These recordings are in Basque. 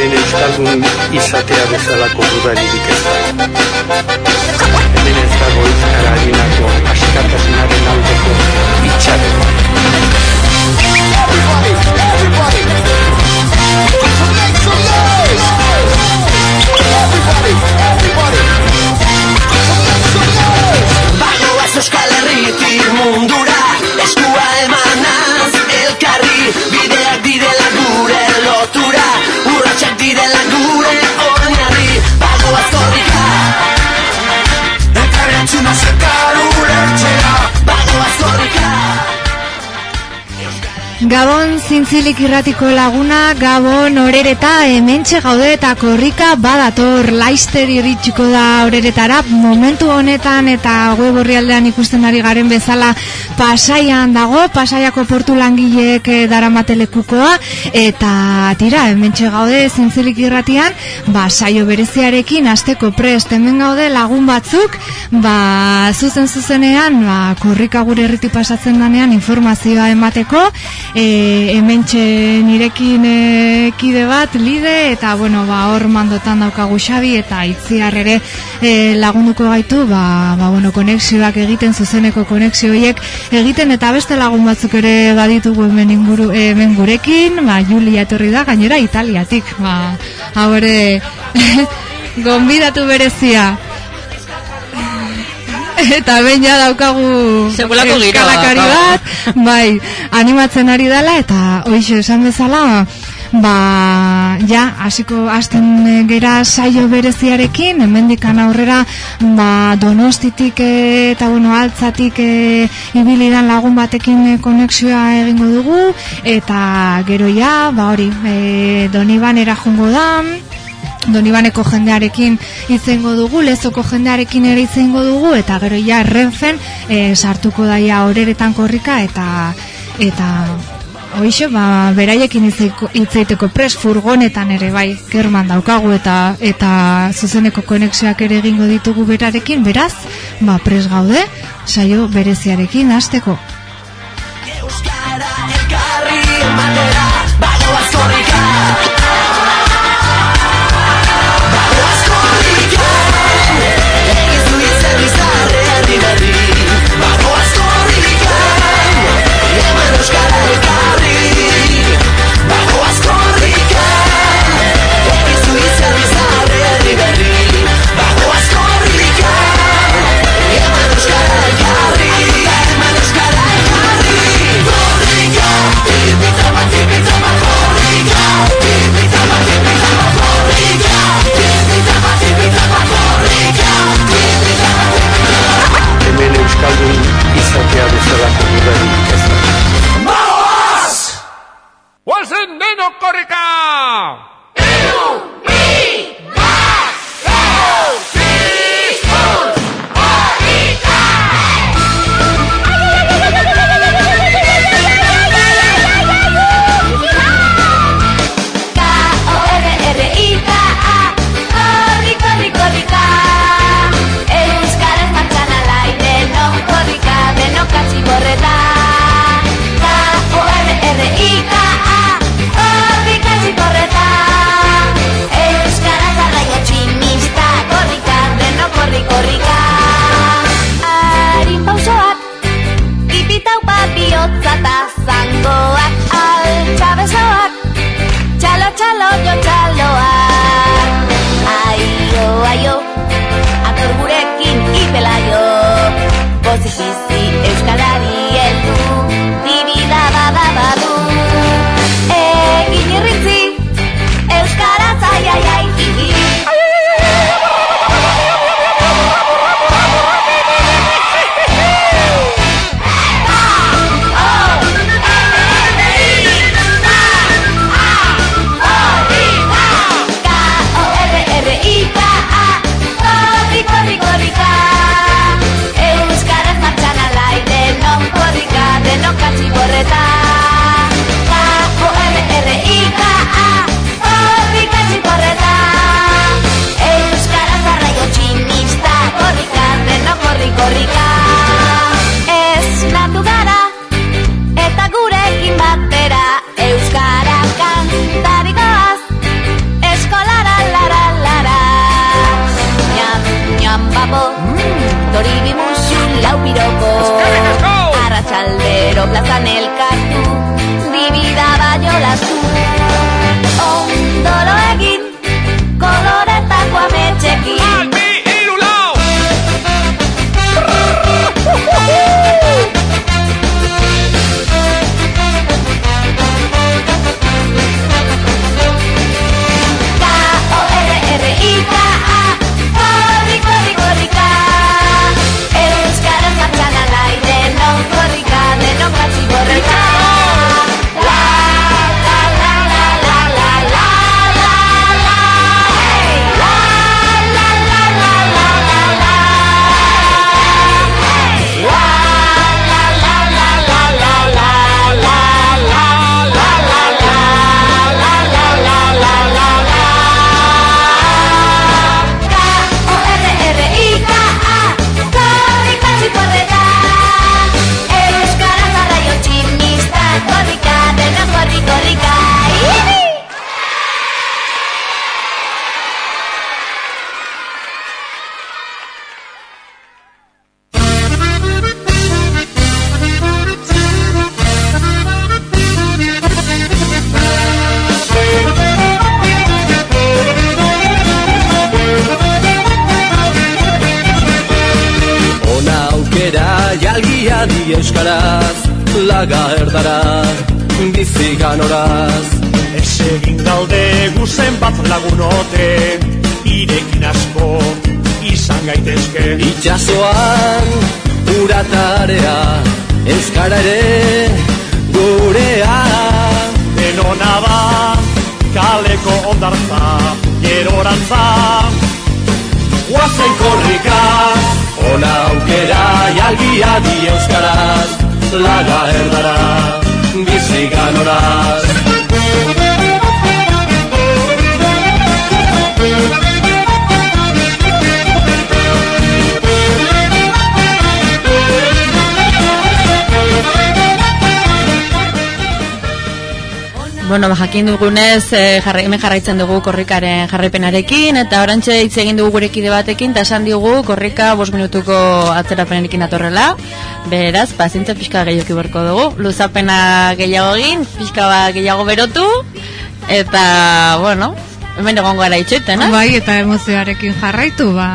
hemen euskaldun izatea bezalako dudaririk ez da. Hemen ez dago euskara harinako askatasunaren aldeko itxaren. Everybody, everybody! Everybody, everybody, make some noise! Bagoaz Euskal Herritik mundura Gabon zintzilik irratiko laguna, Gabon orereta hementxe gaude eta korrika badator. Laister iritsiko da oreretara. Momentu honetan eta web orrialdean ikusten ari garen bezala pasaian dago, pasaiako portu langileek eh, daramate lekukoa eta tira, hementxe gaude zintzilik irratian, ba saio bereziarekin asteko prest hemen gaude lagun batzuk, ba zuzen zuzenean, ba korrika gure herriti pasatzen danean informazioa emateko e, hementxe nirekin e, kide bat, lide, eta bueno, ba, hor mandotan daukagu xabi, eta itziar ere e, lagunduko gaitu, ba, ba, bueno, konexioak egiten, zuzeneko konexio horiek egiten, eta beste lagun batzuk ere baditugu hemen, inguru, hemen gurekin, ba, Julia etorri da, gainera Italiatik, ba, hau ere, gonbidatu berezia. eta behin ja daukagu Sekulako daukagu. bat, bai, animatzen ari dela eta hoize esan bezala ba, ja, hasiko hasten eh, gera saio bereziarekin, hemendikan aurrera ba, donostitik eh, eta bueno, altzatik e, ibilidan lagun batekin eh, konexioa egingo dugu eta gero ja, ba hori, e, donibanera jungo da, Donibaneko jendearekin itzengo dugu, lezoko jendearekin ere itzengo dugu, eta gero ja renfen e, sartuko daia horeretan korrika, eta eta hoixe, ba, beraiekin hitzeiteko pres furgonetan ere bai, german daukagu, eta eta zuzeneko konexioak ere egingo ditugu berarekin, beraz, ba, pres gaude, saio bereziarekin hasteko. Euskaldun izatea bezalako dudaririk ez da. Bagoaz! ¡Guasen neno korrika! K-O-R-R-I-K-A bizi euskalari heldu. Dugunez, e, jarra, hemen jarraitzen dugu korrikaren jarraipenarekin, eta orantxe hitz egin dugu gure kide batekin, eta esan digu korrika bos minutuko atzerapenarekin atorrela. Beraz, pazientzia pixka gehiago iberko dugu. Luzapena gehiago egin, pixka bat gehiago berotu, eta, bueno, hemen egongo gara itxoiten, eh? Bai, eta emozioarekin jarraitu, ba,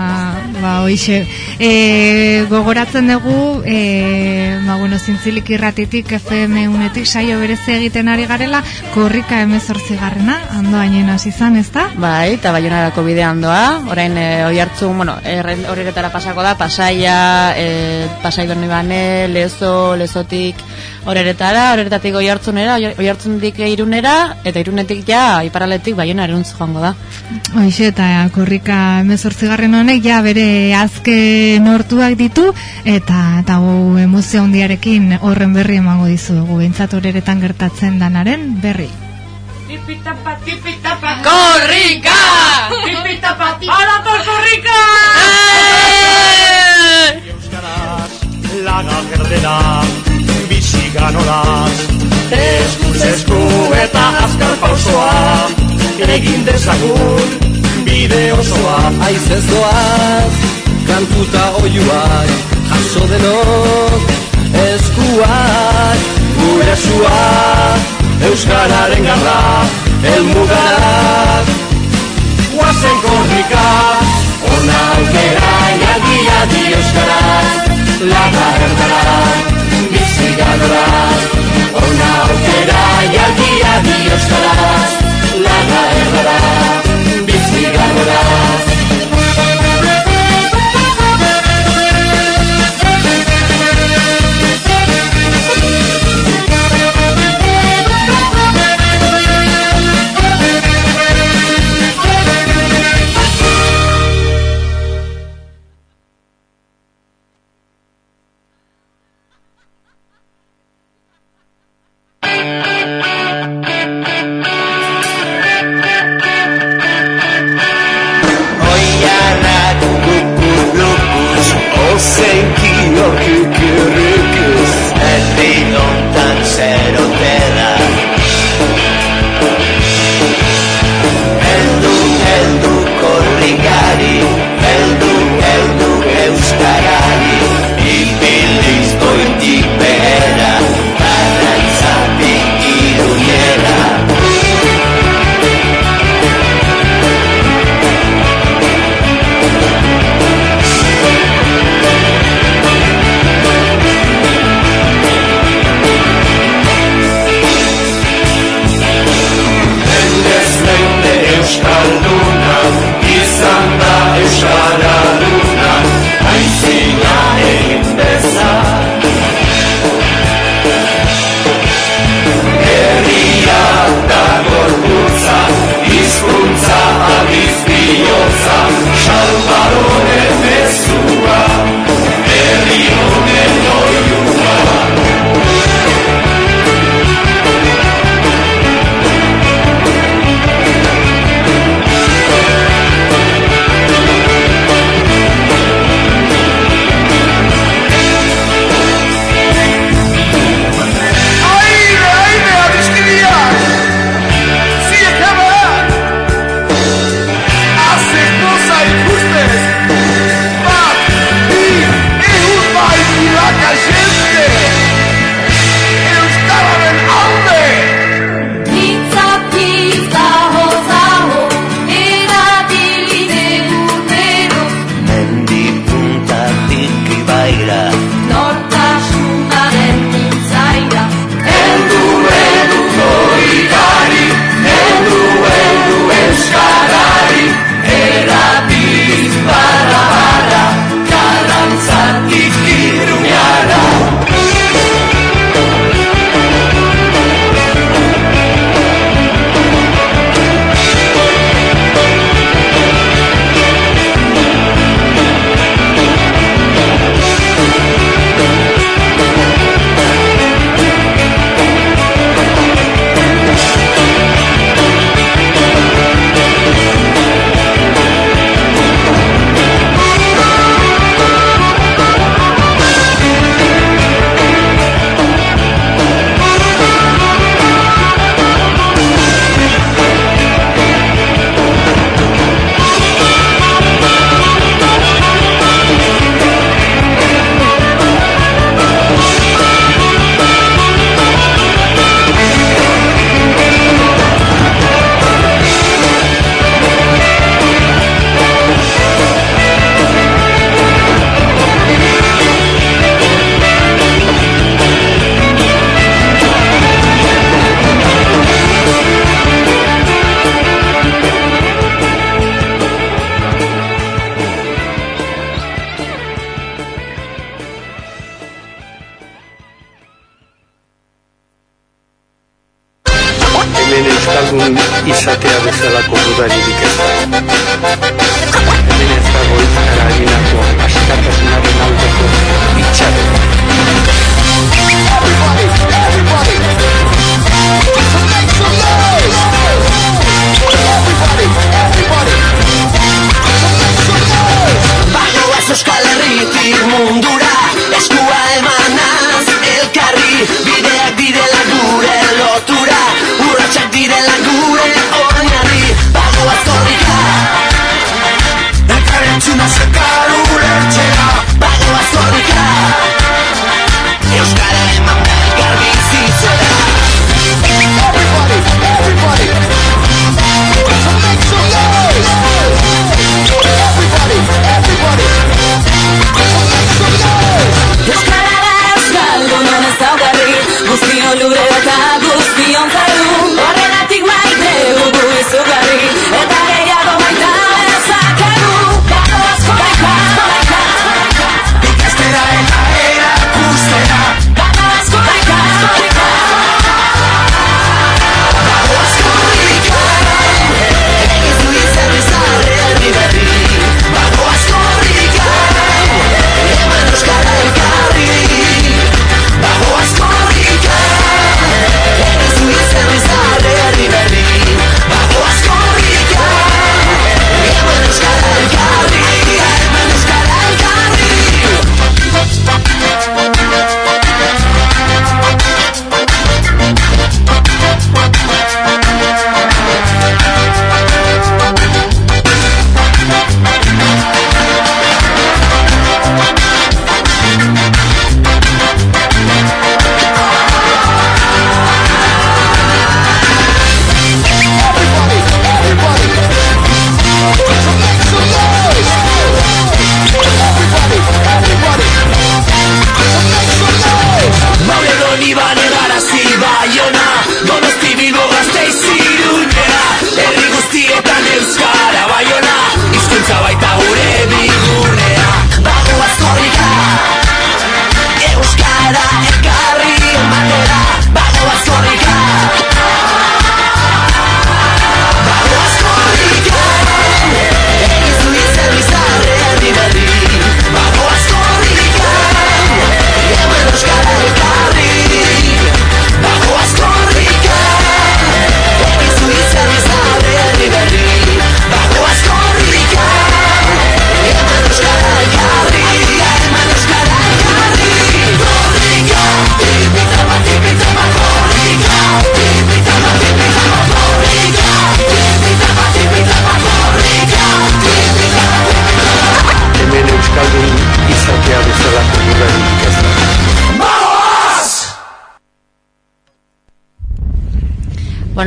ba hoixe. E, gogoratzen dugu, e, ba, bueno, zintzilik irratitik FM unetik saio berezi egiten ari garela, korrika emezortzi garrena, ando hainen hasi izan, ez da? Bai, eta baionarako bidean doa, orain e, oi hartzun, bueno, horretara pasako da, pasaia, e, pasai doni bane, lezo, lezotik, horeretara, horeretatik oi hartzunera, oi hartzundik irunera, eta irunetik ja, iparaletik baiona eruntz joango da. Hoixe, eta korrika emezortzi garren honek, ja bere azken hortuak ditu, eta, eta gu emozio handiarekin horren berri emango dizu dugu, behintzat horeretan gertatzen danaren berri. Korrika! ¡Arator korrika! Euskaraz laga gerdera ganoraz Eskuz esku eta azkar pausoa Egin dezagun bide osoa Aiz ez doaz, kantuta oiuak Jaso denok, eskuak Gure sua, Euskararen garra Elmugarak, Guazen korrika ona aukera Jalgia di euskaraz Laga erdara, bizi ganoraz Ona aukera jalgia di euskaraz Laga erdara, bizi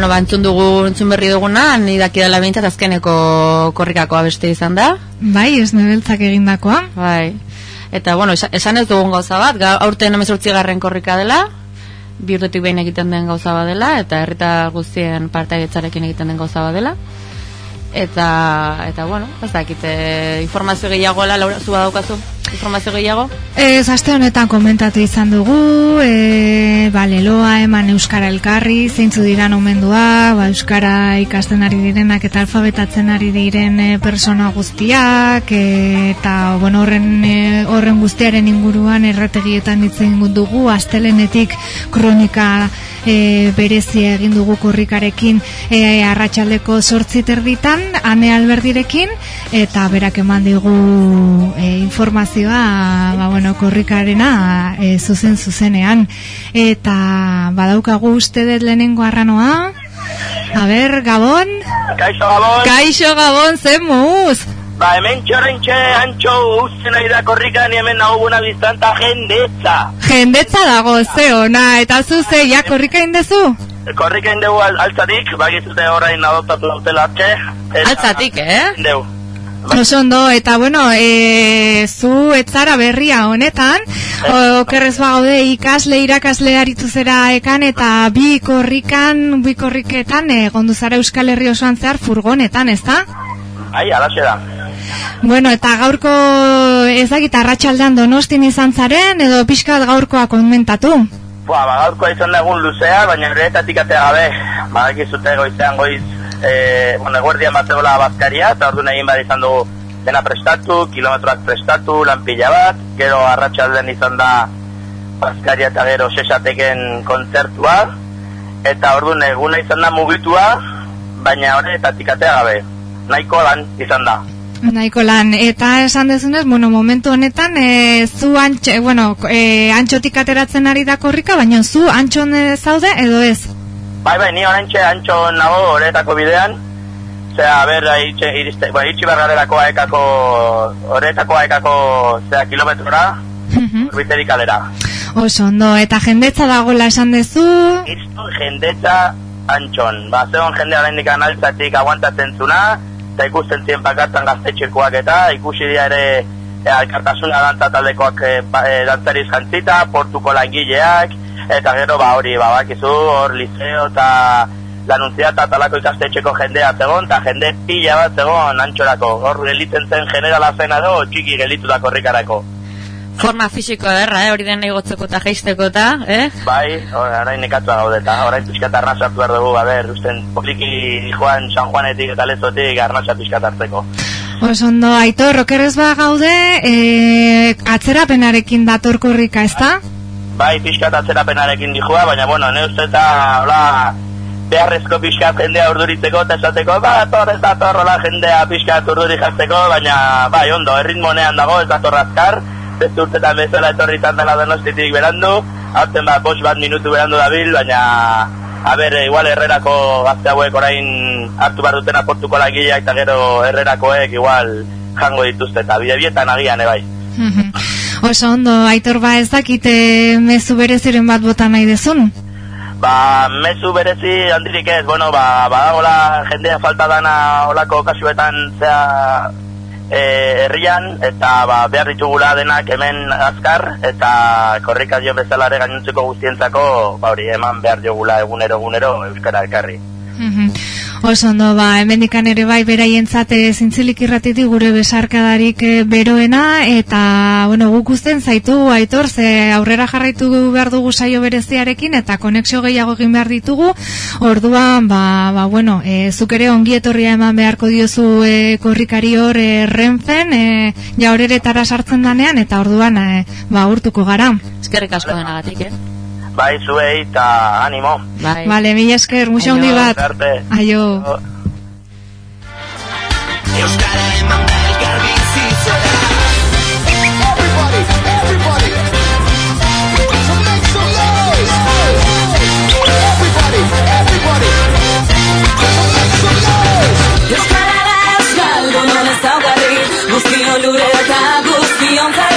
Bueno, ba, entzun dugu, entzun berri duguna, ni daki dela behintzat azkeneko korrikako abeste izan da. Bai, ez nebeltzak egindakoa. Bai. Eta, bueno, esa- esan ez dugun gauza bat, aurten emezortzi garren korrika dela, bi urtetik behin egiten den gauza bat dela, eta herrita guztien partaidetzarekin egiten den gauza bat dela. Eta, eta bueno, ez dakit, informazio gehiago la, Laura, zu badaukazu, informazio gehiago? Ez, aste honetan komentatu izan dugu, e, ba, leloa eman Euskara elkarri, zeintzu diran omendua, ba, Euskara ikasten ari direnak eta alfabetatzen ari diren e, persona guztiak, e, eta bueno, horren, e, horren guztiaren inguruan errategietan itzen dugu, astelenetik kronika e, berezia egin dugu korrikarekin e, arratsaldeko sortzi terditan, ane alberdirekin, eta berak eman digu e, informazioa ba, bueno, korrikarena e, zuzen zuzenean. Eta badaukagu uste dut lehenengo arranoa. A ber, Gabon? Kaixo Gabon, Kaixo Gabon, zen muz? ba hemen txorrentxe antxo usten ari da korrikan hemen nago buna biztanta jendetza. Jendetza dago, ze ona, eta zu ze, ja korrika indezu? Korrikain dugu al altzatik, bagizute orain adoptatu dutela atxe. eta- Altzatik, eh? Deu. Oso ondo, eta bueno, e, zu etzara berria honetan, o- okerrez bagaude ikasle, irakasle aritu zera ekan, eta bi korrikan, bi korriketan, e, gondu zara Euskal Herri osoan zehar furgonetan, ezta? Ai, alaxe da. Bueno, eta gaurko ez dakit arratsaldean donostin izan zaren, edo pixkat gaurkoa komentatu. Bua, ba, gaurkoa izan da egun luzea, baina horretatik atea gabe, badakizute goizean goiz, e, bueno, eguerdian bat zegoela bazkaria, eta orduan egin bat izan dugu dena prestatu, kilometroak prestatu, lanpila bat, gero arratsaldean izan da bazkaria eta gero sesateken kontzertua, eta orduan eguna izan da mugitua, baina horretatik atea gabe, nahiko lan izan da. Nahiko lan, eta esan dezunez, bueno, momentu honetan, e, zu antxo, e, bueno, e, antxotik ateratzen ari da korrika, baina zu antxon zaude edo ez? Bai, bai, ni orantxe antxon nago horretako bidean, zera, ber, itxe, iriste, bai, itxi bergarerako aekako, horretako aekako, zera, kilometrora, urbiterik alera. Oso ondo, eta jendetza dagoela esan dezu? Iztu jendetza antxon, ba, zegoen jende oraindik analtzatik aguantatzen zuna, eta ikusten ziren pakartan gaztetxekoak eta ikusi dira ere e, alkartasuna dantza taldekoak e, ba, e, dantzariz jantzita, portuko langileak, eta gero ba hori, ba, bakizu, hor liceo eta lanuntziat eta talako ikastetxeko jendea zegoen, eta jende pila bat zegoen antxorako, hor gelitzen zen generala zena edo, txiki gelitu da korrikarako. Forma fisiko erra, eh? hori den igotzeko eta geisteko eta, eh? Bai, or- orain nekatua gaude eta orain pixkat arnaz hartu behar dugu, a ber, usten poliki joan San Juanetik eta lezotik arnaz pixkat hartzeko. Oso ondo, aitor, rokerrez ba gaude, e, atzerapenarekin dator korrika, ezta? Bai, pixkat atzerapenarekin dijua, baina bueno, ne uste eta, hola, beharrezko pixkat jendea urduritzeko eta esateko, ba, dator, ez dator, hola, jendea pixkat urduri jartzeko, baina, bai, ondo, erritmonean dago, ez dator azkar, beste urtetan bezala etorritan dela donostitik berandu, hartzen bat, bost bat minutu berandu dabil, baina, a ber, igual herrerako gazte hauek orain hartu behar dutena portuko lagileak eta gero herrerakoek igual jango dituzte eta bide bietan agian, ebai. Oso ondo, aitor ba ez dakite mezu bereziren bat bota nahi dezun? Ba, mezu berezi handirik ez, bueno, ba, badagola jendea falta dana olako kasuetan zea e, herrian, eta ba, behar ditugula denak hemen azkar, eta korrika dio bezalare gainontzeko guztientzako, ba, hori, eman behar diogula egunero egunero euskara ekarri. Mhm. Oso ba, hemendikan ere bai beraientzat eh, zintzilik irratitik gure besarkadarik eh, beroena, eta, bueno, guk usten zaitu, aitor, ze aurrera jarraitu behar dugu saio bereziarekin, eta konexio gehiago egin behar ditugu, orduan, ba, ba bueno, e, zuk ere ongi etorria eman beharko diozu e, korrikari hor e, renfen, e, ja horeretara sartzen danean, eta orduan, e, ba, urtuko gara. Eskerrik asko denagatik, eh? Bai, zuei eta animo. Bai. Vale, mila esker, muxa handi bat. Arte. Aio. Euskara eman da Everybody, everybody So make some noise Everybody, everybody So make some noise Euskarara euskaldunon ez daugarri Guztion lure eta guztion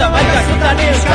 eta bat amaika zutan ni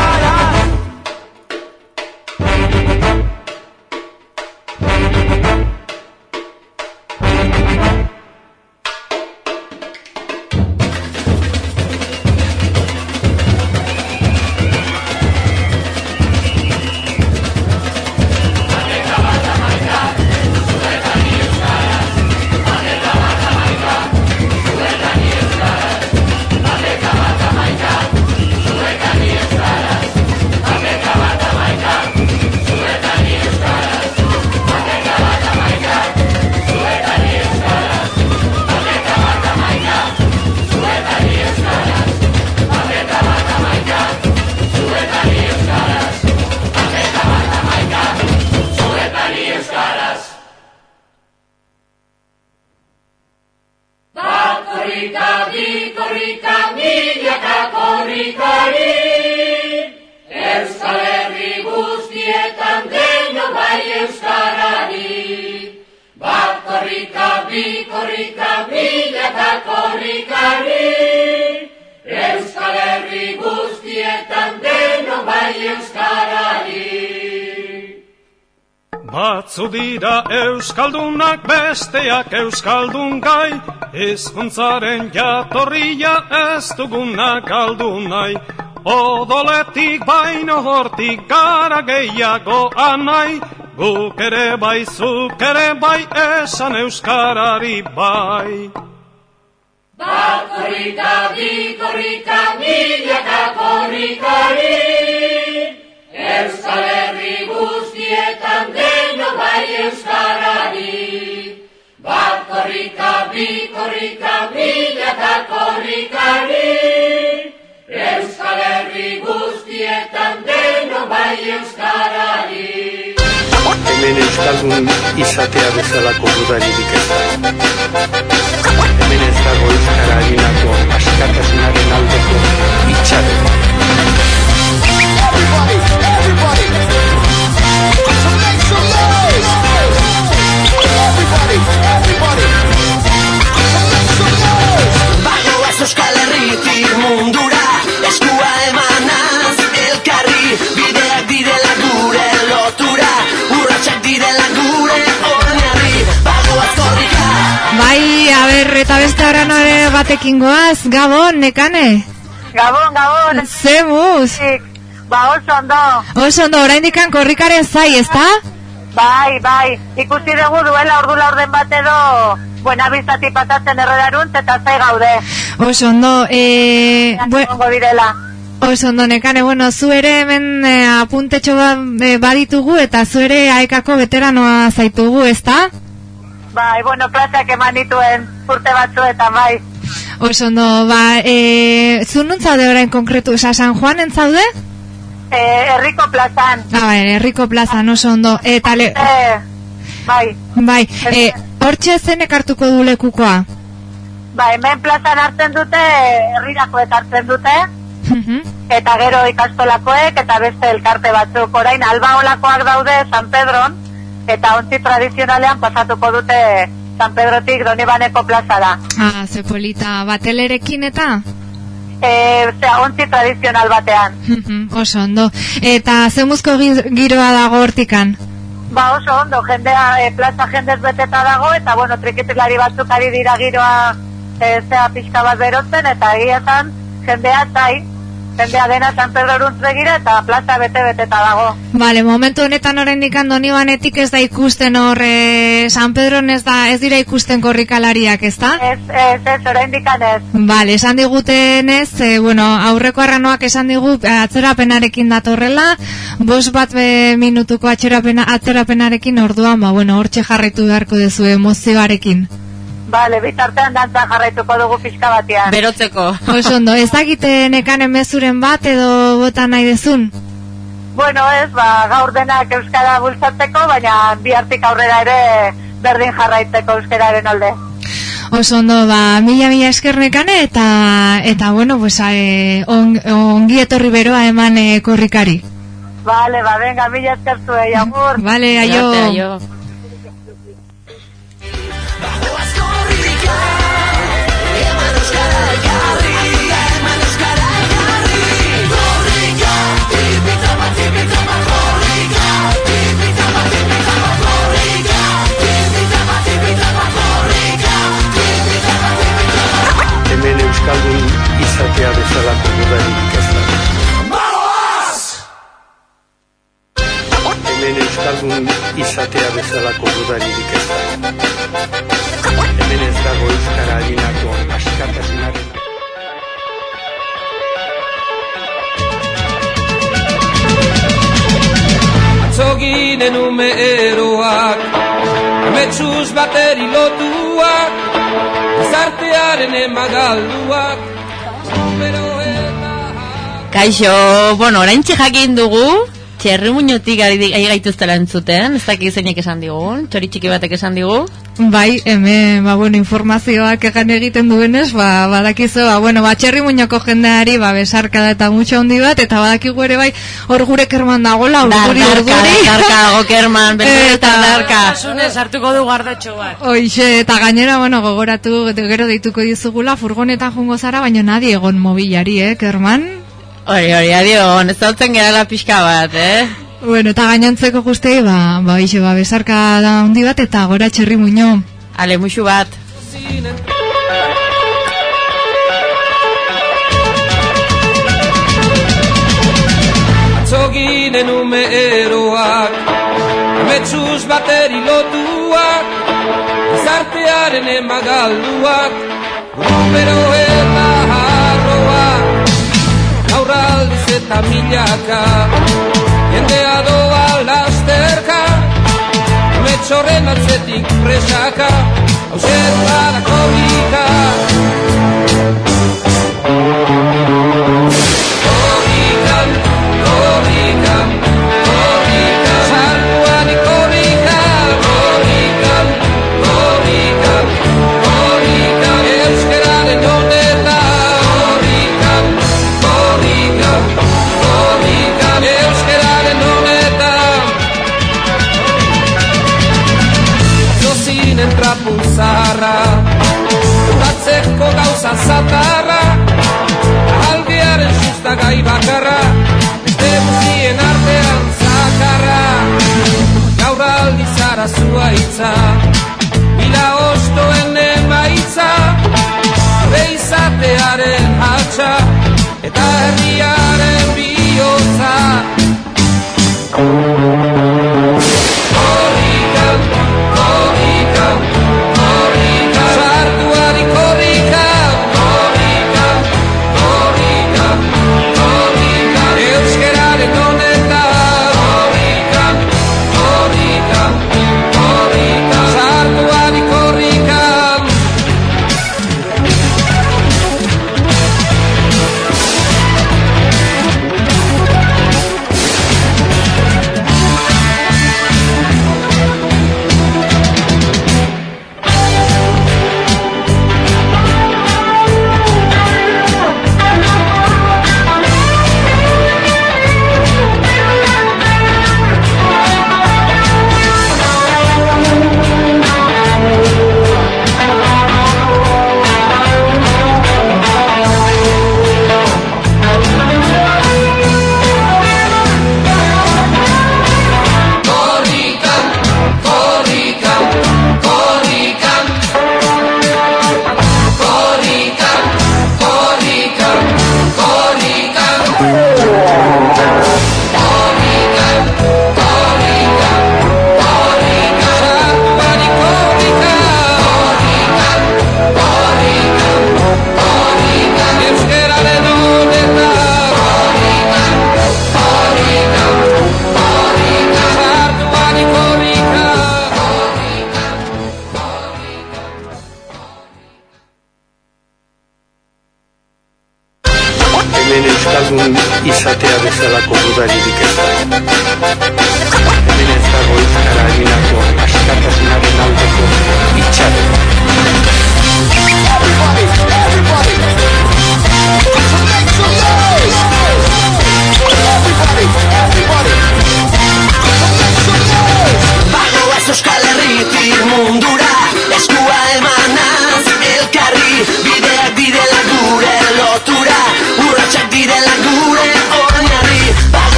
besteak euskaldun gai, hizkuntzaren jatorria ez dugunak galdu nahi. Odoletik baino hortik gara gehiago anai, guk ere bai, zuk ere bai, esan euskarari bai. Bat korrika, bi korrika, milaka korrikari Euskal Herri guztietan deno bai Euskarari Bat korrika, bi korrika, milaka korrikari Euskal Herri guztietan deno bai Euskarari Hemen euskaldun izatea bezalako dudaririk ez da. Hemen ez dago euskara harinako askatasunaren aldeko. Everybody, everybody. Everybody, everybody. Euskal Herritik mundura Eskua emanaz elkarri Bideak direla gure lotura Urratxak direla gure oinarri Bagoaz korrika Bai, a ber, eta beste ara nore batekin goaz, Gabon, nekane? Gabon, Gabon. Zemuz? Ba, oso ondo. Oso ondo, oraindikan korrikaren zai, ezta? Bai, bai. Ikusi dugu duela ordu laurden bat edo buena biztati pasatzen erredaruntz eta zai gaude. Oso ondo, e... Bue... direla. Oso ondo, nekane, bueno, zu ere hemen e, apuntetxo ba, e, baditugu eta zu ere aekako veteranoa zaitugu, ezta? Bai, bueno, plazak eman dituen urte batzuetan, bai. Oso ondo, ba, e, zu nun zaude orain konkretu, oza, San Juanen zaude? E, herriko plazan. Ah, bai, herriko plazan, oso ondo. Eta le... E, bai. Bai, e, hortxe zenek hartuko du lekukoa? Ba, hemen plazan hartzen dute, herrirakoek hartzen dute, Mhm. eta gero ikastolakoek, eta beste elkarte batzuk. Orain, alba olakoak daude San Pedron, eta ontzi tradizionalean pasatuko dute San Pedrotik Donibaneko plazara. Ah, ze polita, batelerekin eta? E, zera, ontzi tradizional batean. Mhm, oso ondo. Eta zemuzko gi- giroa dago hortikan? Ba oso ondo, jendea, e, plaza jendez beteta dago, eta bueno, trikitilari batzuk ari dira giroa e, zea pixka bat berotzen, eta egia jendea zai, jendea dena San Pedro Runtz begira, eta plaza bete beteta dago. Vale, momentu honetan oraindik Donibanetik ez da ikusten hor eh, San Pedron ez da ez dira ikusten korrikalariak, ezta? Ez, ez, ez, oraindik ez. Vale, esan digutenez, e, bueno, aurreko arranoak esan digu eh, atzerapenarekin datorrela, bos bat be, minutuko atzerapena, atzerapenarekin orduan, ba, bueno, hortxe jarraitu beharko duzu emozioarekin. Bale, bitartean dantza jarraituko dugu pixka batean. Berotzeko. Oso ondo, ez dakite nekanen mezuren bat edo bota nahi dezun? Bueno, ez, ba, gaur denak euskara bultzatzeko, baina bihartik aurrera ere berdin jarraitzeko euskararen alde. Oso ondo, ba, mila mila esker nekane eta, eta bueno, pues, e, on, ongi etorri beroa eman e, korrikari. Vale, ba, venga, mila esker zuei, agur. Vale, aio. Arte, aio. Izatea bezalako dudaririk ez da. Hemen euskaldun izatea bezalako dudaririk ez da. Hemen ez dago euskara harinako askatasunaren Atzoginen ume eroak Ametsuz bateri lotuak Gizartearen emagalduak Kaixo, bueno, orain jakin dugu, txerri muñotik ari, ari gaituztela entzuten, ez dakit zeinek esan digun, txori txiki batek esan digu. Bai, hemen, ba, bueno, informazioak egan egiten duenez, ba, badakizu, ba, bueno, ba, txerri muñoko jendeari, ba, besarkada eta mutxo handi bat, eta badakigu ere bai, hor gure kerman dagola, urduri, Dardarka, urduri. dardarka dago kerman, berdin eta dardarka. Asunez hartuko du gardatxo bat. Hoixe, eta gainera, bueno, gogoratu, gero deituko dizugula, furgonetan jungo zara, baina nadie egon mobilari, eh, kerman? Hori, hori, adio, ez dautzen gerala pixka bat, eh? Bueno, eta gainontzeko guztei, ba, ba, ixe, ba, besarka da handi bat, eta gora txerri muño. Ale, muxu bat. Atzoginen ume eroak Ametsuz bateri lotuak Gizartearen emagalduak harroak Aurraldiz eta milaka Jendea doa lasterka Ametxorren atzetik presaka Hauzen bada korrika zatarra Algearen susta gai bakarra Beste guztien artean zakarra Gaur aldi zara zua itza Bila ostoen emaitza Beizatearen hatxa Eta herriaren bihotza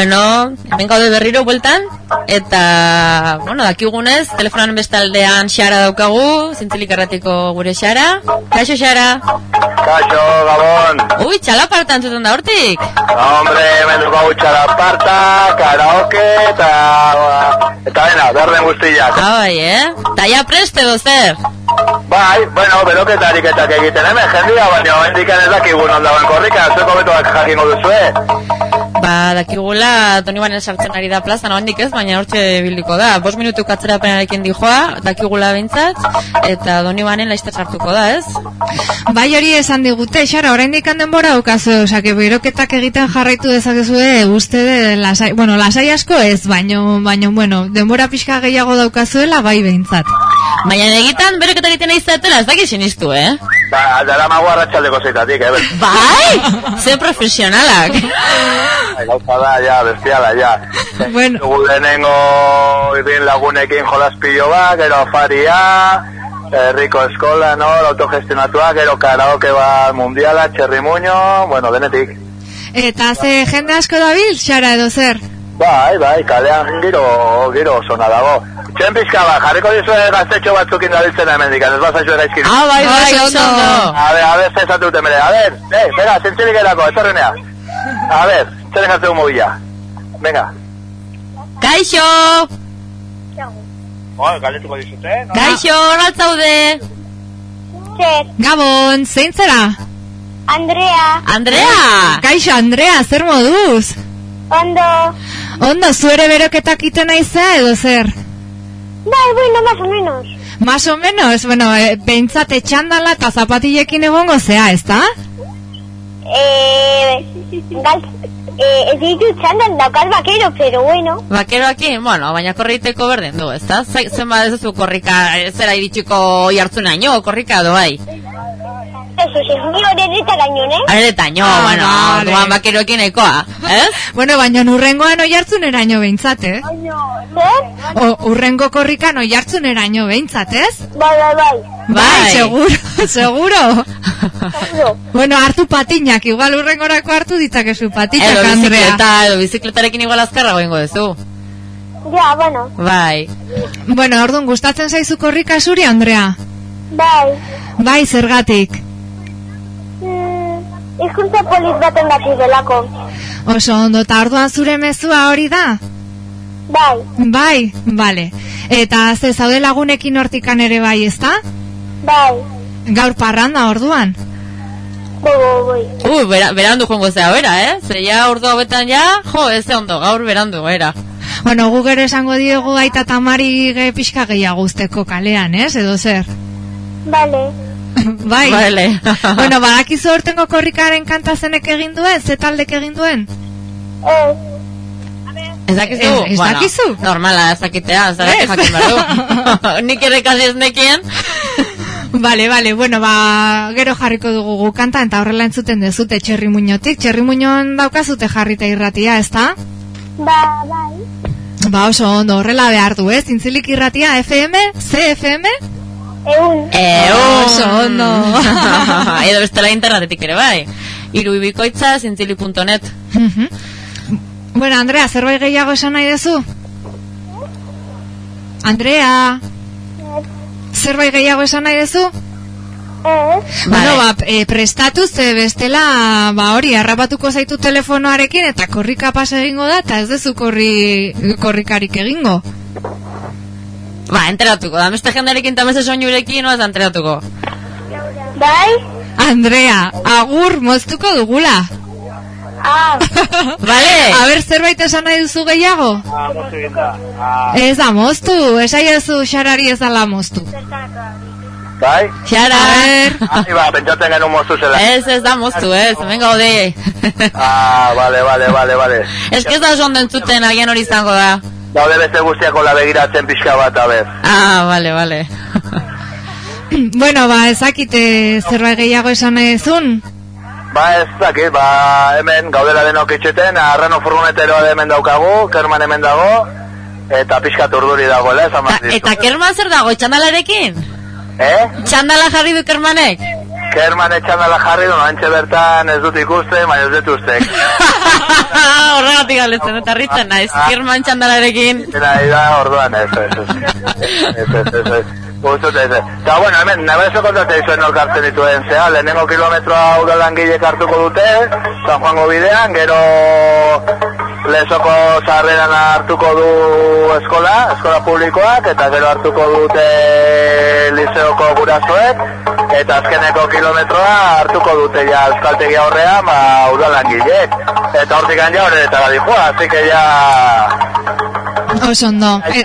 Bueno, hemen gaude berriro bueltan, eta, bueno, dakigunez, telefonan bestaldean xara daukagu, zintzilik erratiko gure xara. Kaixo xara? Kaixo, Gabon. Ui, txalaparta entzuten da hortik. Hombre, hemen dugu txalaparta, karaoke, eta... Eta dena, berden guztiak. Ah, bai, eh? Ta ja preste edo zer? Bai, bueno, beroketarik eta egiten hemen, jendia, baina hendik ez dakigu non dagoen korrika, zueko betoak jakingo duzue. Ba, dakigula, Doni Banen sartzen ari da plaza, no ez, baina hortxe biliko da. Bos minutu katzera penarekin dijoa, dakigula bintzat, eta Doni Banen laizte sartuko da, ez? Bai hori esan digute, xara, oraindik denbora ukazu, osake, beroketak egiten jarraitu dezakezue, uste de, lasai, bueno, lasai asko ez, baino, baino, bueno, denbora pixka gehiago daukazuela, bai behintzat. Baina egitan, beroketak egiten izatela, ez dakit sinistu, eh? Ba, dara mago arratxaldeko zeitatik, eh? Bai! Ze profesionalak! Bai, Gauza da, ja, bestiala, ja. Bueno. Dugu lehenengo irin lagunekin jolaspillo bat, gero afaria, herriko eskola, no, autogestionatua, gero karaoke bat mundiala, txerrimuño, bueno, denetik. Eta ze jende asko dabil, xara edo zer? Bai, bai, kalean giro, giro zona dago. Txen pixka bat, jarriko dizu gaztetxo batzukin dabiltzen hemen dikan, ez bazaizu gaizkin. Ah, bai, bai, oso ondo. A ver, a ver, ze esatu dute mere. A ver, eh, venga, zentzelik erako, etorrenea. A ver, zer dejatzeu mobila. Venga. Kaixo! Bai, galetuko dizute, no? Kaixo, horatzaude! Zer, Gabon, zein zera? Andrea, Andrea! Kaixo, Andrea, zer moduz? ondo. Ondo, zuere beroketak iten naizea edo zer? Bai, bueno, más o menos. Más o menos, bueno, e, behintzate txandala eta zapatilekin egongo zea, ezta? Eh, gal, eh, ez ditu txandan daukaz bakero, pero bueno. Bakeroakin, bueno, baina korriteko berden du, ezta? Ze- Zenba ez zu korrika, eh, zera iritsiko jartzunaino, korrika doai. Eso, ez ni horretara gainone. Areretaino, Ah, bueno, vale. duan bakeroekin ekoa, ez? Bueno, baina urrengoan oi hartzuneraino behintzat, eh? Zer? O, urrengo korrikan oi hartzuneraino behintzat, ez? Bai, bai, bai. Bai. seguro, seguro. Seguro. bueno, hartu patinak, igual urrengorako hartu ditzakezu patinak, Edo Andrea. bizikleta, edo bizikletarekin igual azkarra goingo duzu. Ja, bueno. Bai. Bueno, orduan, gustatzen zaizu korrika zuri, Andrea? Bai. Bai, zergatik. Mm, Izkuntza polit baten bati delako. Oso ondo, eta orduan zure mezua hori da? Bai. Bai, bale. Eta ze zaude lagunekin hortikan ere bai, ezta? Bai. Gaur parranda orduan. Bo, bo, boi. Uh, bera, berandu joango zea, bera, eh? Ze ja urdu hauetan ja, jo, ez ze ondo, gaur berandu, bera. Bueno, gu gero esango diegu aita tamari ge pixka gehiago usteko kalean, ez? Edo zer? Vale. bai. Vale. bueno, badakizu hortengo korrikaren kanta zenek egin duen? Ze taldek egin duen? Ez. Ez dakizu? Ez- ez dakizu? Normala, ez dakitea, ez dakizu Ez. jakin behar. Nik ere kasi ez nekien. Bale, bale, bueno, ba, gero jarriko dugu gu kanta, eta horrela entzuten dezute txerri muñotik. Txerri muñon daukazute jarrita irratia, ezta? Ba, bai. Ba, oso ondo, horrela behar du, ez? Zintzilik irratia FM, CFM? Eun. Eun. Oso ondo. Edo bestela internetetik ere bai. Irubikoitza, zintzili.net. Mhm. bueno, Andrea, zerbait gehiago esan nahi duzu? Andrea, zerbait gehiago esan nahi duzu? Ez. Bueno, ba, e, prestatu ze bestela, ba hori, harrapatuko zaitu telefonoarekin eta korrika pasa egingo da, eta ez dezu korri, korrikarik egingo. Ba, enteratuko, da beste jendarekin eta meze soinurekin, da enteratuko. Bai? Andrea, agur moztuko dugula. Ah, Vale. A ber, zerbait esan nahi duzu gehiago? Ah, moztu. Ah, Ez da moztu, esaiezu xarari ez dala moztu. bai? Xara. A ber, Ai, ba, pentsatzen genuen moztu zela. Ez, ez da moztu, ez, hemen gaude. Ah, vale, vale, vale, vale. Ez que ez da oso ondo entzuten agian hori izango da. Gaude beste guztiako la begiratzen pixka bat, a ber. Ah, vale, vale. bueno, ba, ezakite zerbait gehiago esan duzun. Ba, ez dakit, ba, hemen gaudela denok itxeten, arrano furgoneteroa de hemen daukagu, kerman hemen dago, eta pixkat urduri dagoela, esan bat eta kerman zer dago, txandalarekin? Eh? Txandala jarri du kermanek? Kerman etxandala jarri du, noantxe bertan ez dut ikusten, baina ez dut ustek. Horregatik galetzen, eta ritzen naiz, kerman txandalarekin. Eta da, orduan, ez, ez, ez. Ez, ez, ez, ez. Guztut ez. Eta, bueno, hemen, nebezo kontate izuen nork hartzen dituen, zea, lehenengo kilometroa udalan gilek hartuko dute, San Juango bidean, gero lezoko zarreran hartuko du eskola, eskola publikoak, eta gero hartuko dute liceoko gurasoek, eta azkeneko kilometroa hartuko dute ja euskaltegi aurrean, ba, udalan gilek. Eta hortik ja horretara dijoa, así que ya Oso ondo. E,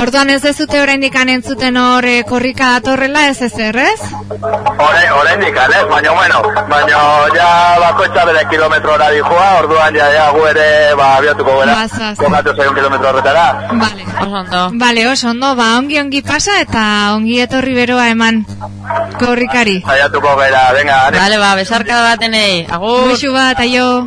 orduan ez ez zute oraindik entzuten hor eh, korrika datorrela ez ez errez? Ore, oraindik ez, baina bueno, baina ja bakoitza bere kilometrora dijoa, orduan ja, ja gu ere ba, abiatuko gara. Bazaz. Kokatu zeion kilometro horretara. Vale. Oso ondo. Vale, oso ondo, ba ongi ongi pasa eta ongi etorri beroa eman korrikari. Saiatuko gara, venga. Vale, ba, besarka batenei. Agur. Muxu bat, aio.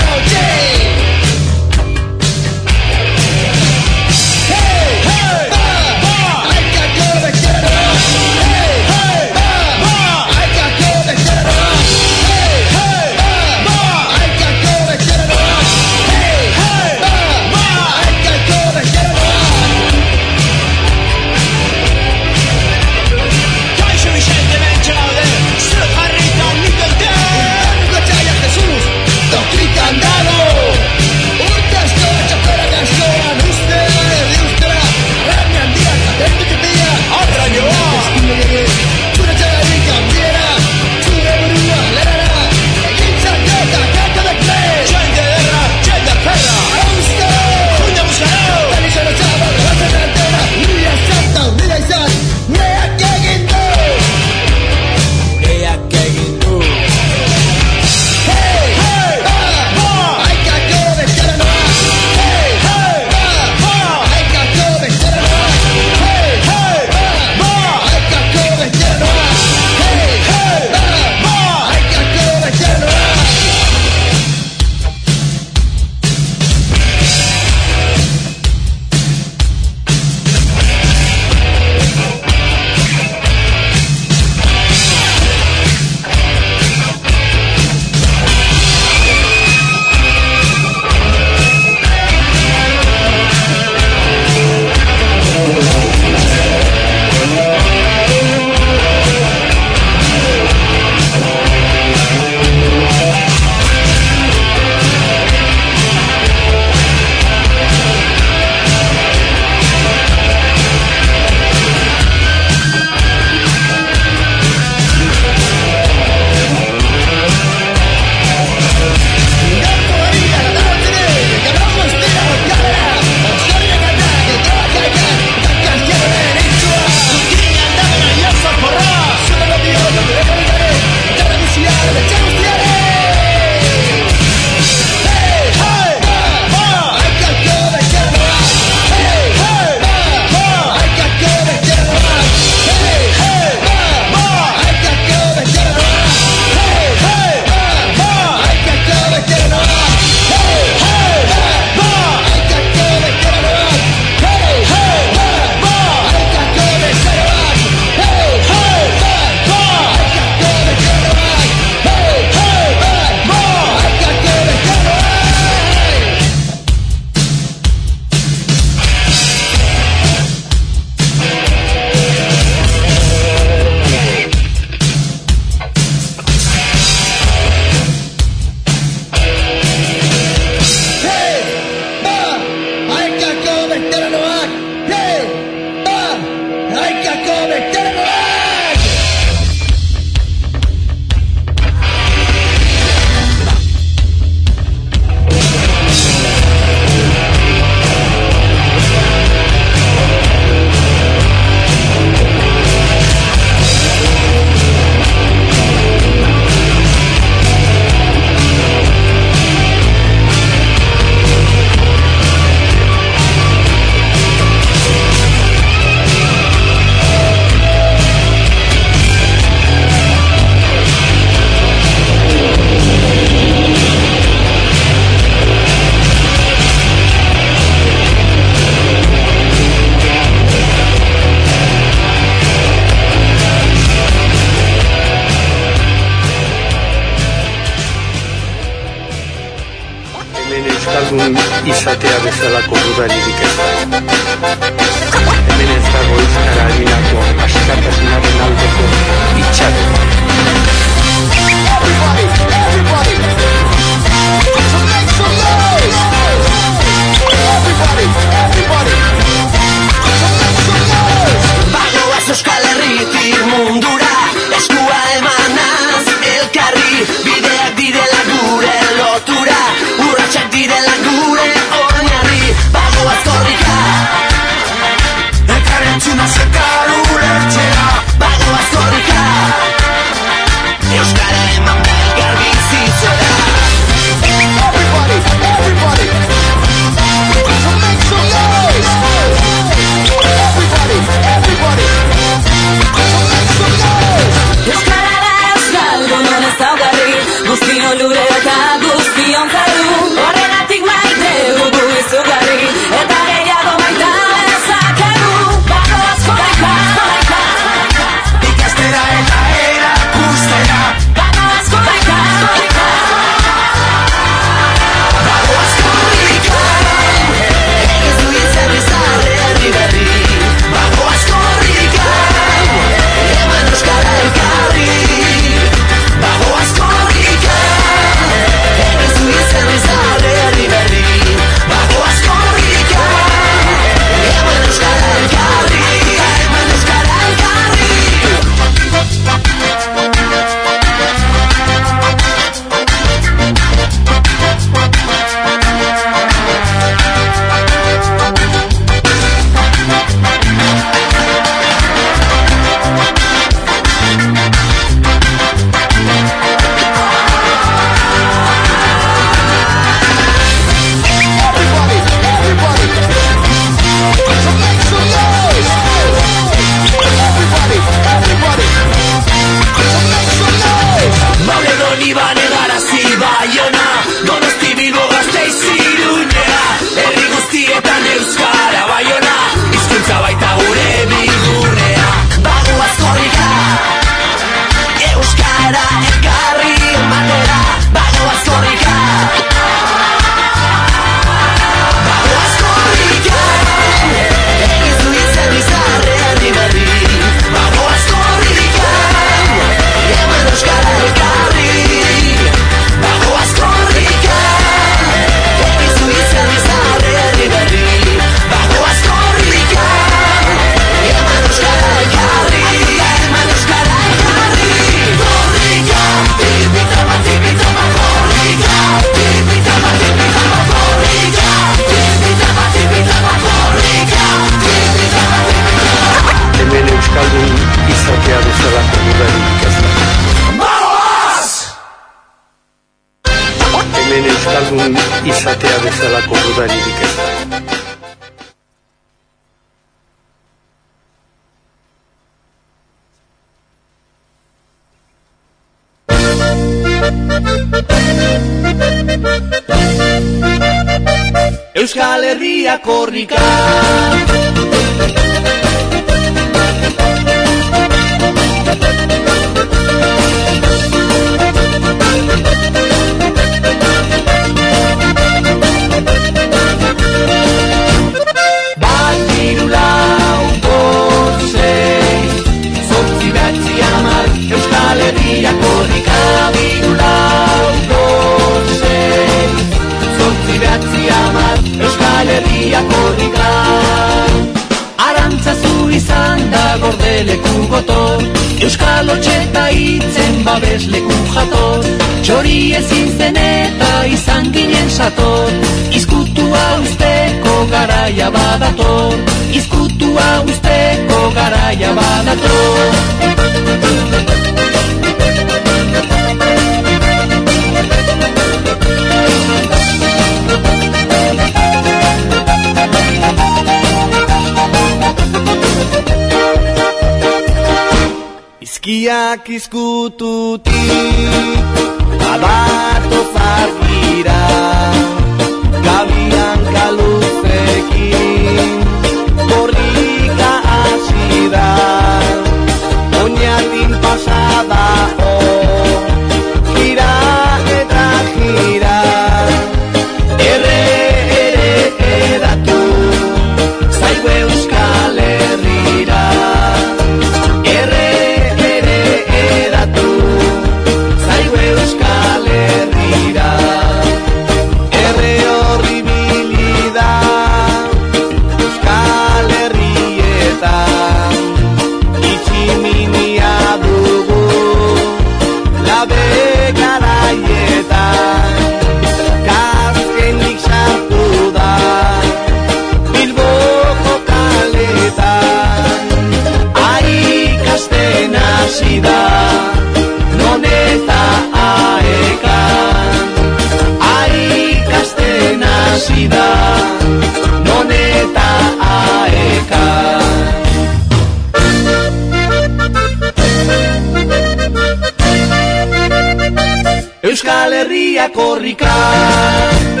Korrika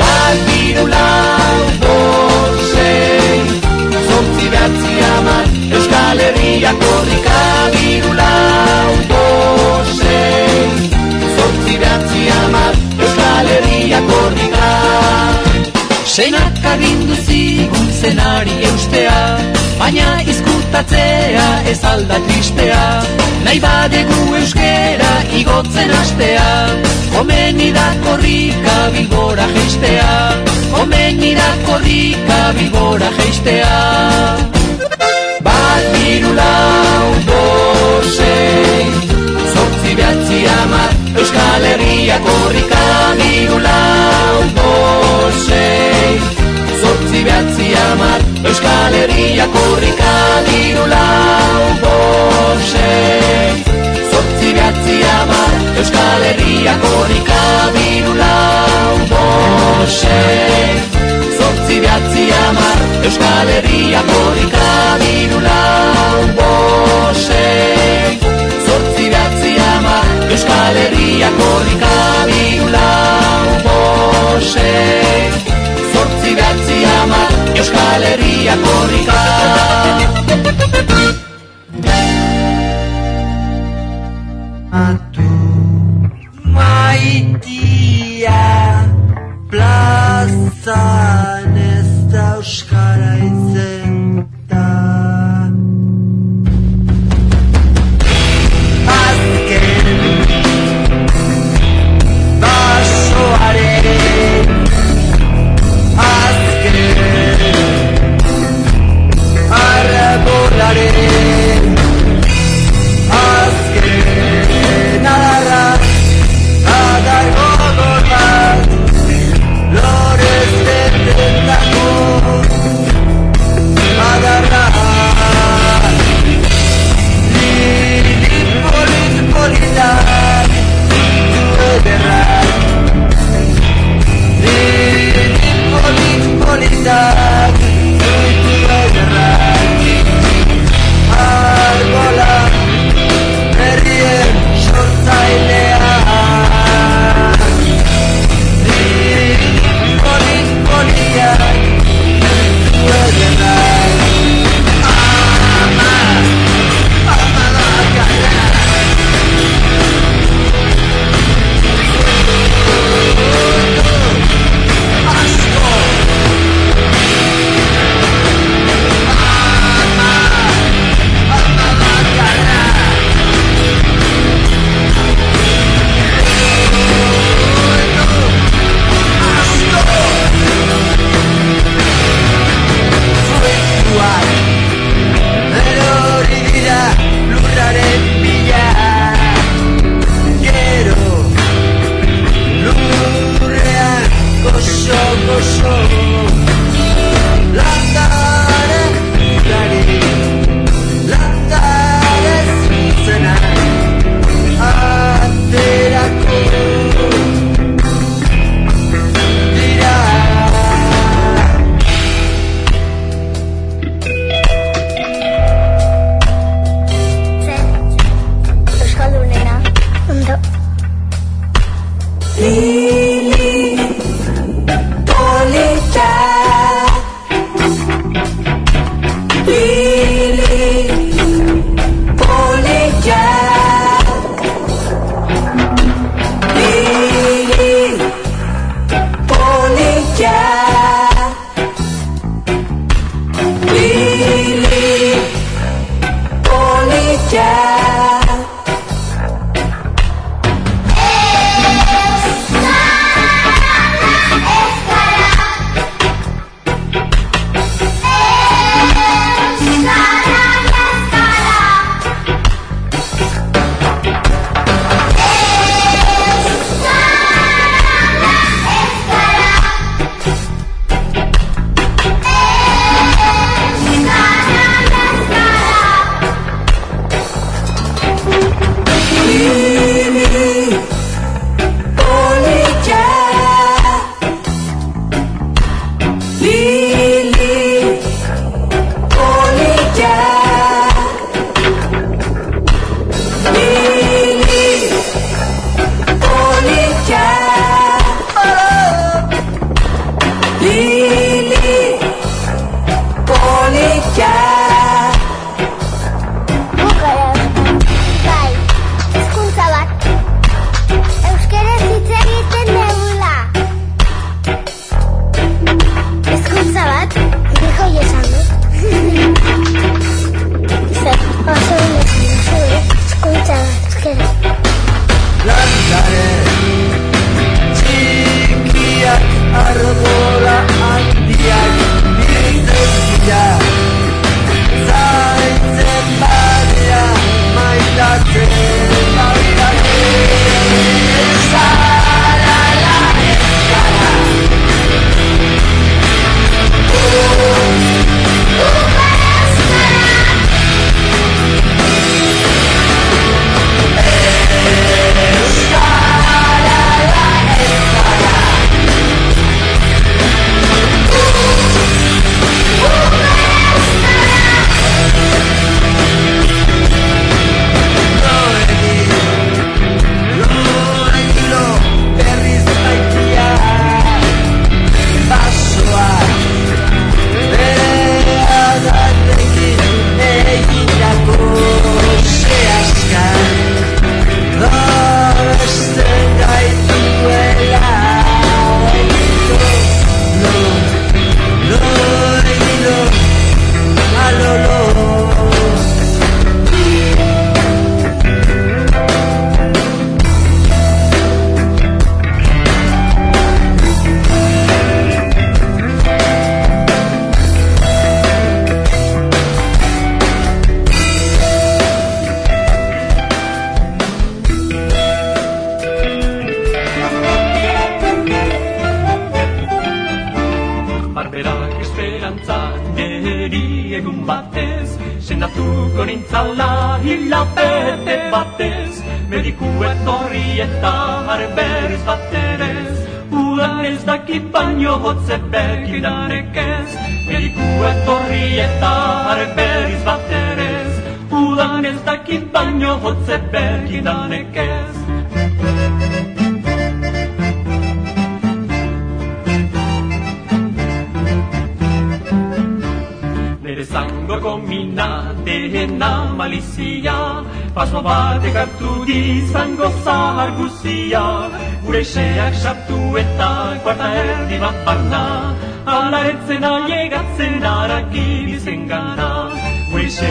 Bat biru lau bosei Zortzi behatzi amar Euskal Herria korrika Biru lau bosei Zortzi behatzi amar Euskal Herria korrika Seinak agindu zigun zenari eustea Baina izkutatzea ez alda tristea. Nahi badegu euskera igotzen astea Komeni da korrika bilbora geistea Komeni da korrika bilbora geistea Bat biru lau bosei Zortzi behatzi amar Euskal Herria korrika biru lau bosei Zortzi behatzi amar Euskal Herria korrika biru lau bosei Zortzi behatzi amar Euskal Herria korrika biru lau bosei Zortzi behatzi amar Euskal Herria korrika biru lau bosei Zortzi behatzi amar Euskal Herria korrika lau bosei Zortzi behatzi amar Euskal Herria korrika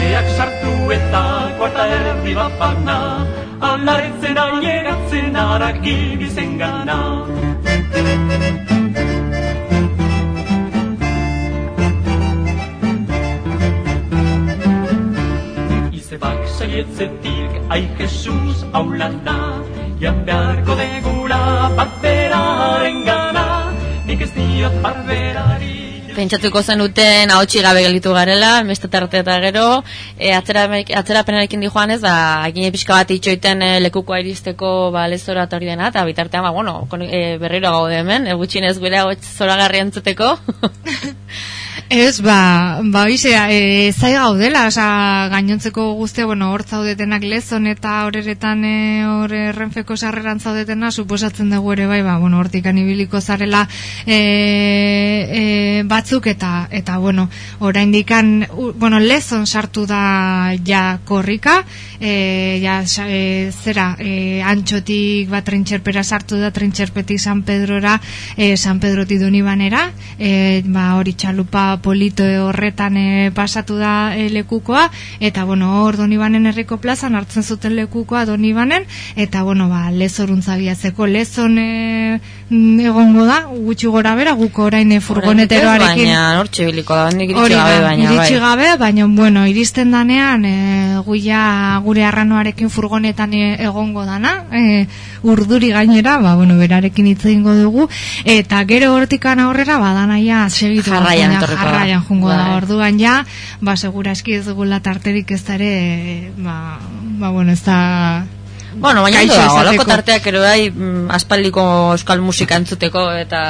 Gure xeak sartu eta kuarta erdi bat barna Ala etzen aiegatzen araki bizen gana. Izebak saietzetik, ai Jesus, aulana Jan beharko degula bat beraren gana. Nik ez diot bat berari Pentsatuko zenuten ahotsi gabe gelditu garela, beste tarte eta gero, e, atzera, atzerapenarekin di joan ez, ba, egin pixka bat itxoiten e, lekukoa iristeko ba, lezora hori dena, eta bitartean, ba, bueno, kon, e, berriro gaude hemen, e, gutxinez gure hau zoragarri entzuteko. Ez, ba, ba, oize, e, zai gaudela, oza, gainontzeko guztia, bueno, hor zaudetenak lezon eta horeretan e, hor e, renfeko sarreran zaudetena, suposatzen dugu ere bai, ba, bueno, hortik anibiliko zarela e, e, batzuk eta, eta bueno, oraindikan, u- bueno, lezon sartu da ja korrika, e, ja, e, zera, e, antxotik bat trintxerpera sartu da, trintxerpetik San Pedrora, e, San Pedroti donibanera, e, ba, hori txalupa polito horretan e, pasatu da e, lekukoa, eta bueno, hor donibanen herriko plazan hartzen zuten lekukoa donibanen, eta bueno, ba, lezoruntza biazeko, lezon e, egongo da, gutxi gora bera, guko orain e, furgoneteroarekin. Baina, hortxe biliko da, nik iritsi gabe, baina, iritsi bai. gabe, baina, bueno, iristen danean, e, guia gure arranoarekin furgonetan e, egongo dana, e, urduri gainera, ba, bueno, berarekin hitz egingo dugu, eta gero hortikan aurrera, ba, danaia segitu. Jarraian baina jarraian jungo da, Bai. orduan ja, ba, segura eski ez dugula tarterik ez da ere, e, ba, ba, bueno, ez da... Bueno, baina ondo dago, aloko tarteak ere bai, mm, aspaldiko euskal musika entzuteko eta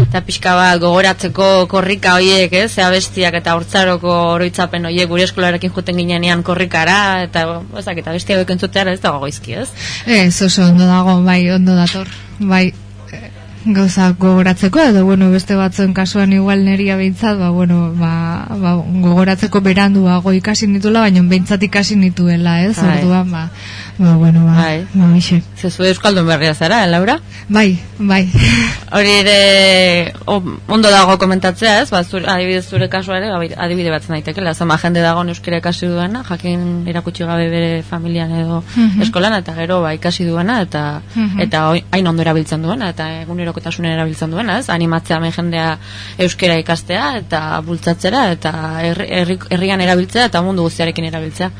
eta pixka bat gogoratzeko korrika hoiek, ez? Zea bestiak eta hortzaroko oroitzapen hoiek gure eskolarekin juten ginenean korrikara eta ezak eta bestia hauek entzuteara ez dago goizki, ez? Ez, oso ondo dago, bai, ondo dator, bai, eh, gauza gogoratzeko, edo, bueno, beste batzuen kasuan igual neria behintzat, ba, bueno, ba, ba, gogoratzeko beranduago ikasi nitula, baina behintzat ikasi nituela, ez, Bai. orduan, ba, Ba, bueno, ba, Bai. ba, bixe. Zezu euskaldun berria zara, eh, Laura? Bai, bai. Hori ere ondo dago komentatzea, ez? Ba, zure, adibidez zure kasua ere adibide batzen daitekela. Zama jende dago euskara ikasi duena, jakin erakutsi gabe bere familian edo Mhm. eskolan eta gero ba ikasi duena eta Mhm. eta hoi- hain ondo erabiltzen duena eta egunerokotasunen erabiltzen duena, ez? Animatzea hemen jendea euskara ikastea eta bultzatzera eta herri- herri- herrian erabiltzea eta mundu guztiarekin erabiltzea.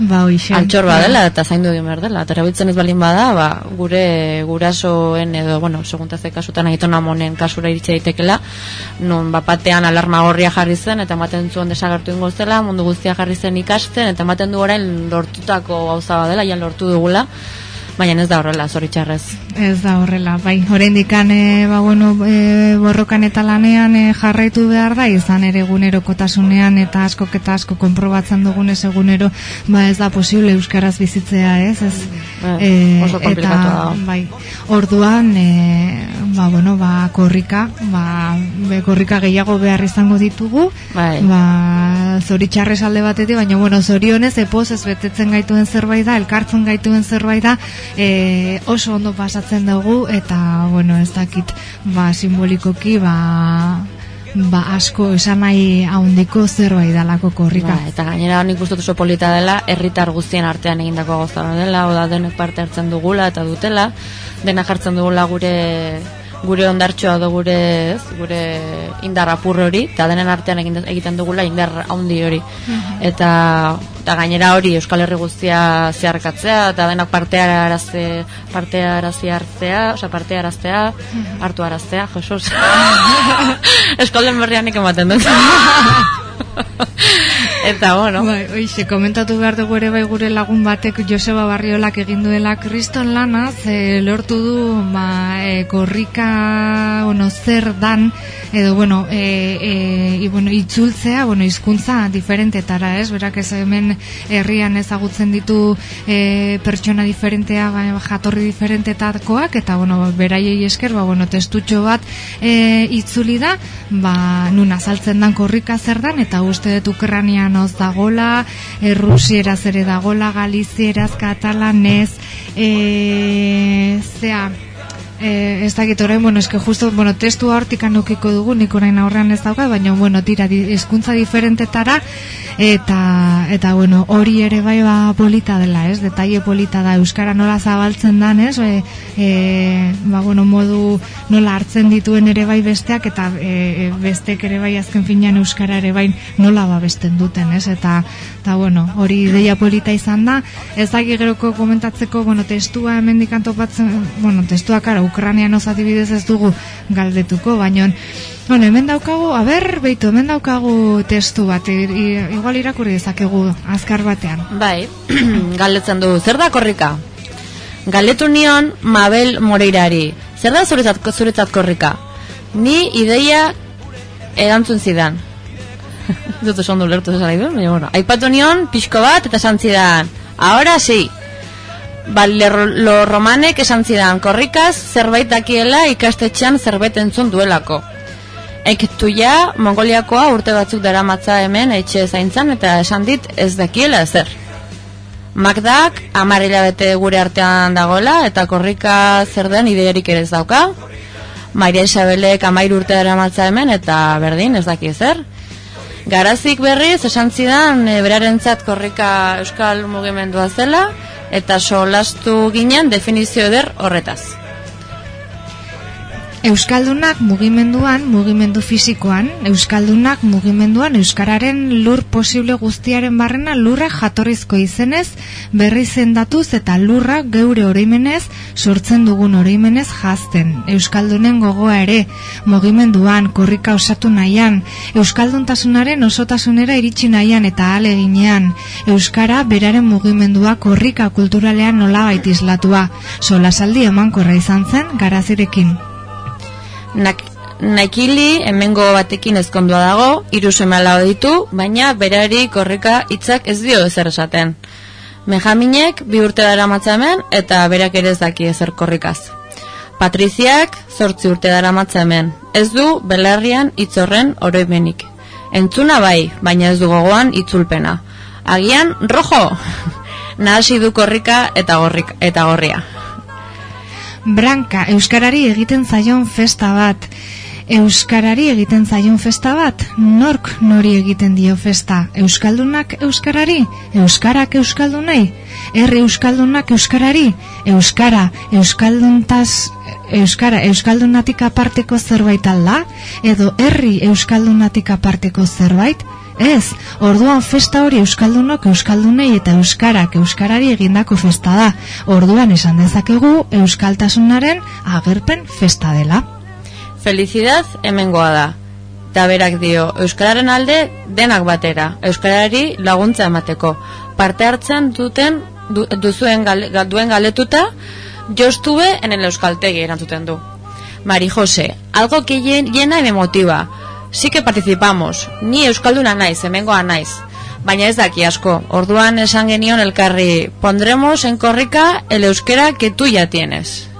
Ba, hoxe. Altxor badela eta zaindu egin behar dela. Eta erabiltzen ez balin bada, ba, gure gurasoen edo, bueno, seguntazte kasutan agiton amonen kasura iritsi daitekela, non bapatean alarma gorria jarri zen, eta ematen zuen desagertu ingo zela, mundu guztia jarri zen ikasten, eta ematen du orain lortutako gauza badela, ja lortu dugula, baina ez da horrela, zoritxarrez. Ez da horrela, bai, oraindikan e, ba, bueno, e, borrokan eta lanean e, jarraitu behar da, izan ere egunerokotasunean eta askok eta asko konprobatzen dugunez egunero, ba ez da posible euskaraz bizitzea, ez? ez Bai, oso konplikatua da. bai, orduan, e, ba, bueno, ba, korrika, ba, be, korrika gehiago behar izango ditugu, Bai. ba, zoritxarrez alde batetik, baina, bueno, zorionez, epoz ez betetzen gaituen zerbait da, elkartzen gaituen zerbait da, e, oso ondo pasatzen dugu, eta, bueno, ez dakit, ba, simbolikoki, ba, ba, asko esan nahi haundiko zerbait dalako korrika. Ba, eta gainera nik uste oso polita dela, herritar guztien artean egindako gauza bat dela, oda denek parte hartzen dugula eta dutela, dena jartzen dugula gure gure ondartxoa edo gure, ez, gure indar apur hori, eta denen artean egiten dugula indar handi hori. Eta, eta gainera hori Euskal Herri guztia zeharkatzea, eta denak parte arazte, parte arazi hartzea, osea parte araztea, hartu araztea, Jesus. Eskolden berrian nik ematen dut. Eta, bueno. Bai, oixe, komentatu behar dugu ere bai gure lagun batek Joseba Barriolak egin duela kriston lanaz, e, lortu du ba, e, korrika bueno, zer dan, edo, bueno, e, e, i, bueno, itzultzea, bueno, hizkuntza diferentetara, ez? Berak ez hemen herrian ezagutzen ditu e, pertsona diferentea, ba, jatorri diferentetakoak, eta, bueno, beraiei esker, ba, bueno, testutxo bat e, itzuli da, ba, nun azaltzen dan korrika zer dan, eta uste dut Ukranianoz dagola, e, Rusieraz ere dagola, Galizieraz, Katalanez, e, zea, Eh, ez dakit orain, bueno, eske justo, bueno, testua hortik anukiko dugu, nik orain aurrean ez dauka, baina, bueno, tira, di- hizkuntza diferentetara, eta, eta, bueno, hori ere bai ba polita dela, ez, detaile polita da, Euskara nola zabaltzen dan, ez, e, e, ba, bueno, modu nola hartzen dituen ere bai besteak, eta e, e, bestek ere bai azken finean Euskara ere bai nola babesten duten, ez, eta, eta, bueno, hori ideia polita izan da, ez dakit geroko komentatzeko, bueno, testua hemendik topatzen, bueno, testua kara, Ukranian adibidez ez dugu galdetuko, baina Bueno, hemen daukagu, a ber, beitu, hemen daukagu testu bat, i- igual irakurri dezakegu azkar batean. Bai, galdetzen du, zer da korrika? Galdetu nion Mabel Moreirari, zer da zuretzat, zuretzat korrika? Ni ideia erantzun zidan. Ez dut oso ondo ulertu esan nahi duen, baina bueno. Aipatu nion, pixko bat, eta esan zidan, ahora sí. Ba, lerro- lo romanek esan zidan, korrikaz zerbait dakiela ikastetxean zerbait entzun duelako. Ektu ja, Mongoliakoa urte batzuk daramatza hemen etxe zaintzan eta esan dit ez dakiela ezer. Magdak amar hilabete gure artean dagola eta korrika zer den ideerik ere ez dauka. Maria Isabelek amairu urte daramatza hemen eta berdin ez daki ezer. Garazik berriz esan zidan e, berarentzat korrika euskal mugimendua zela eta solastu ginen definizio eder horretaz. Euskaldunak mugimenduan, mugimendu fisikoan, Euskaldunak mugimenduan Euskararen lur posible guztiaren barrena lurra jatorrizko izenez, berri zendatuz eta lurra geure oroimenez, sortzen dugun oroimenez jazten. Euskaldunen gogoa ere, mugimenduan, korrika osatu nahian, Euskalduntasunaren osotasunera iritsi nahian eta aleginean, Euskara beraren mugimendua korrika kulturalean nolabait islatua, solasaldi emankorra izan zen garazirekin. Nak, Naikili hemengo batekin ezkondua dago, hiru seme alaba ditu, baina berari korrika hitzak ez dio ezer esaten. Benjaminek bi urte dara hemen eta berak ere ez daki ezer korrikaz. Patriziak zortzi urte dara hemen. Ez du belarrian hitz horren oroimenik. Entzuna bai, baina ez du gogoan itzulpena. Agian, rojo! Nahasi du korrika eta gorrik eta gorria. Branka, Euskarari egiten zaion festa bat. Euskarari egiten zaion festa bat, nork nori egiten dio festa? Euskaldunak Euskarari? Euskarak Euskaldunei? Herri Euskaldunak Euskarari? Euskara, Euskalduntaz... Euskara, Euskaldunatik aparteko zerbait alda? Edo herri Euskaldunatik aparteko zerbait? Ez, orduan festa hori Euskaldunok Euskaldunei eta Euskarak Euskarari egindako festa da. Orduan esan dezakegu Euskaltasunaren agerpen festa dela. Felicidad hemengoa da. Ta berak dio, Euskararen alde denak batera, Euskarari laguntza emateko. Parte hartzen duten du, duzuen gale, duen galetuta, yo estuve en el Euskaltegi erantzuten du. Mari Jose, algo que llen- llena y me motiva. Sí que participamos. Ni Euskalduna naiz, hemengoa naiz. Baina ez daki asko. Orduan esan genion elkarri, pondremos en korrika el euskera que tú ya tienes.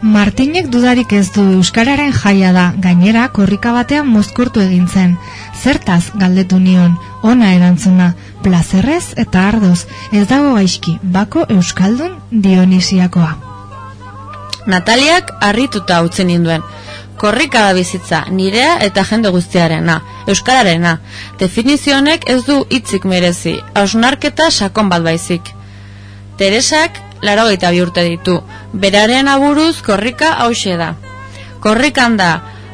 Martinek dudarik ez du Euskararen jaia da, gainera korrika batean mozkortu egin zen. Zertaz galdetu nion, ona erantzuna, plazerrez eta ardoz, ez dago gaizki, bako Euskaldun Dionisiakoa. Nataliak harrituta utzen ninduen. Korrika da bizitza, nirea eta jende guztiarena, euskararena. Definizio honek ez du hitzik merezi, hausnarketa sakon bat baizik. Teresak larogeita bi urte ditu, beraren aburuz korrika hause da. Korrikan da,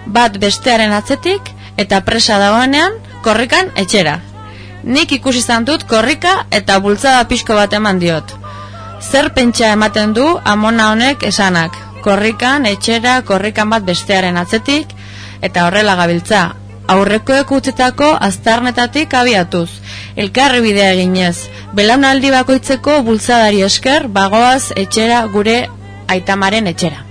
bat bestearen atzetik, eta presa dagoenean, korrikan etxera. Nik ikusi izan dut korrika eta bultzada pixko bat eman diot. Zer pentsa ematen du amona honek esanak, korrikan, etxera, korrikan bat bestearen atzetik, eta horrela gabiltza, aurrekoek utzitako aztarnetatik abiatuz, elkarri bidea eginez, belaunaldi bakoitzeko bultzadari esker, bagoaz etxera gure aitamaren etxera.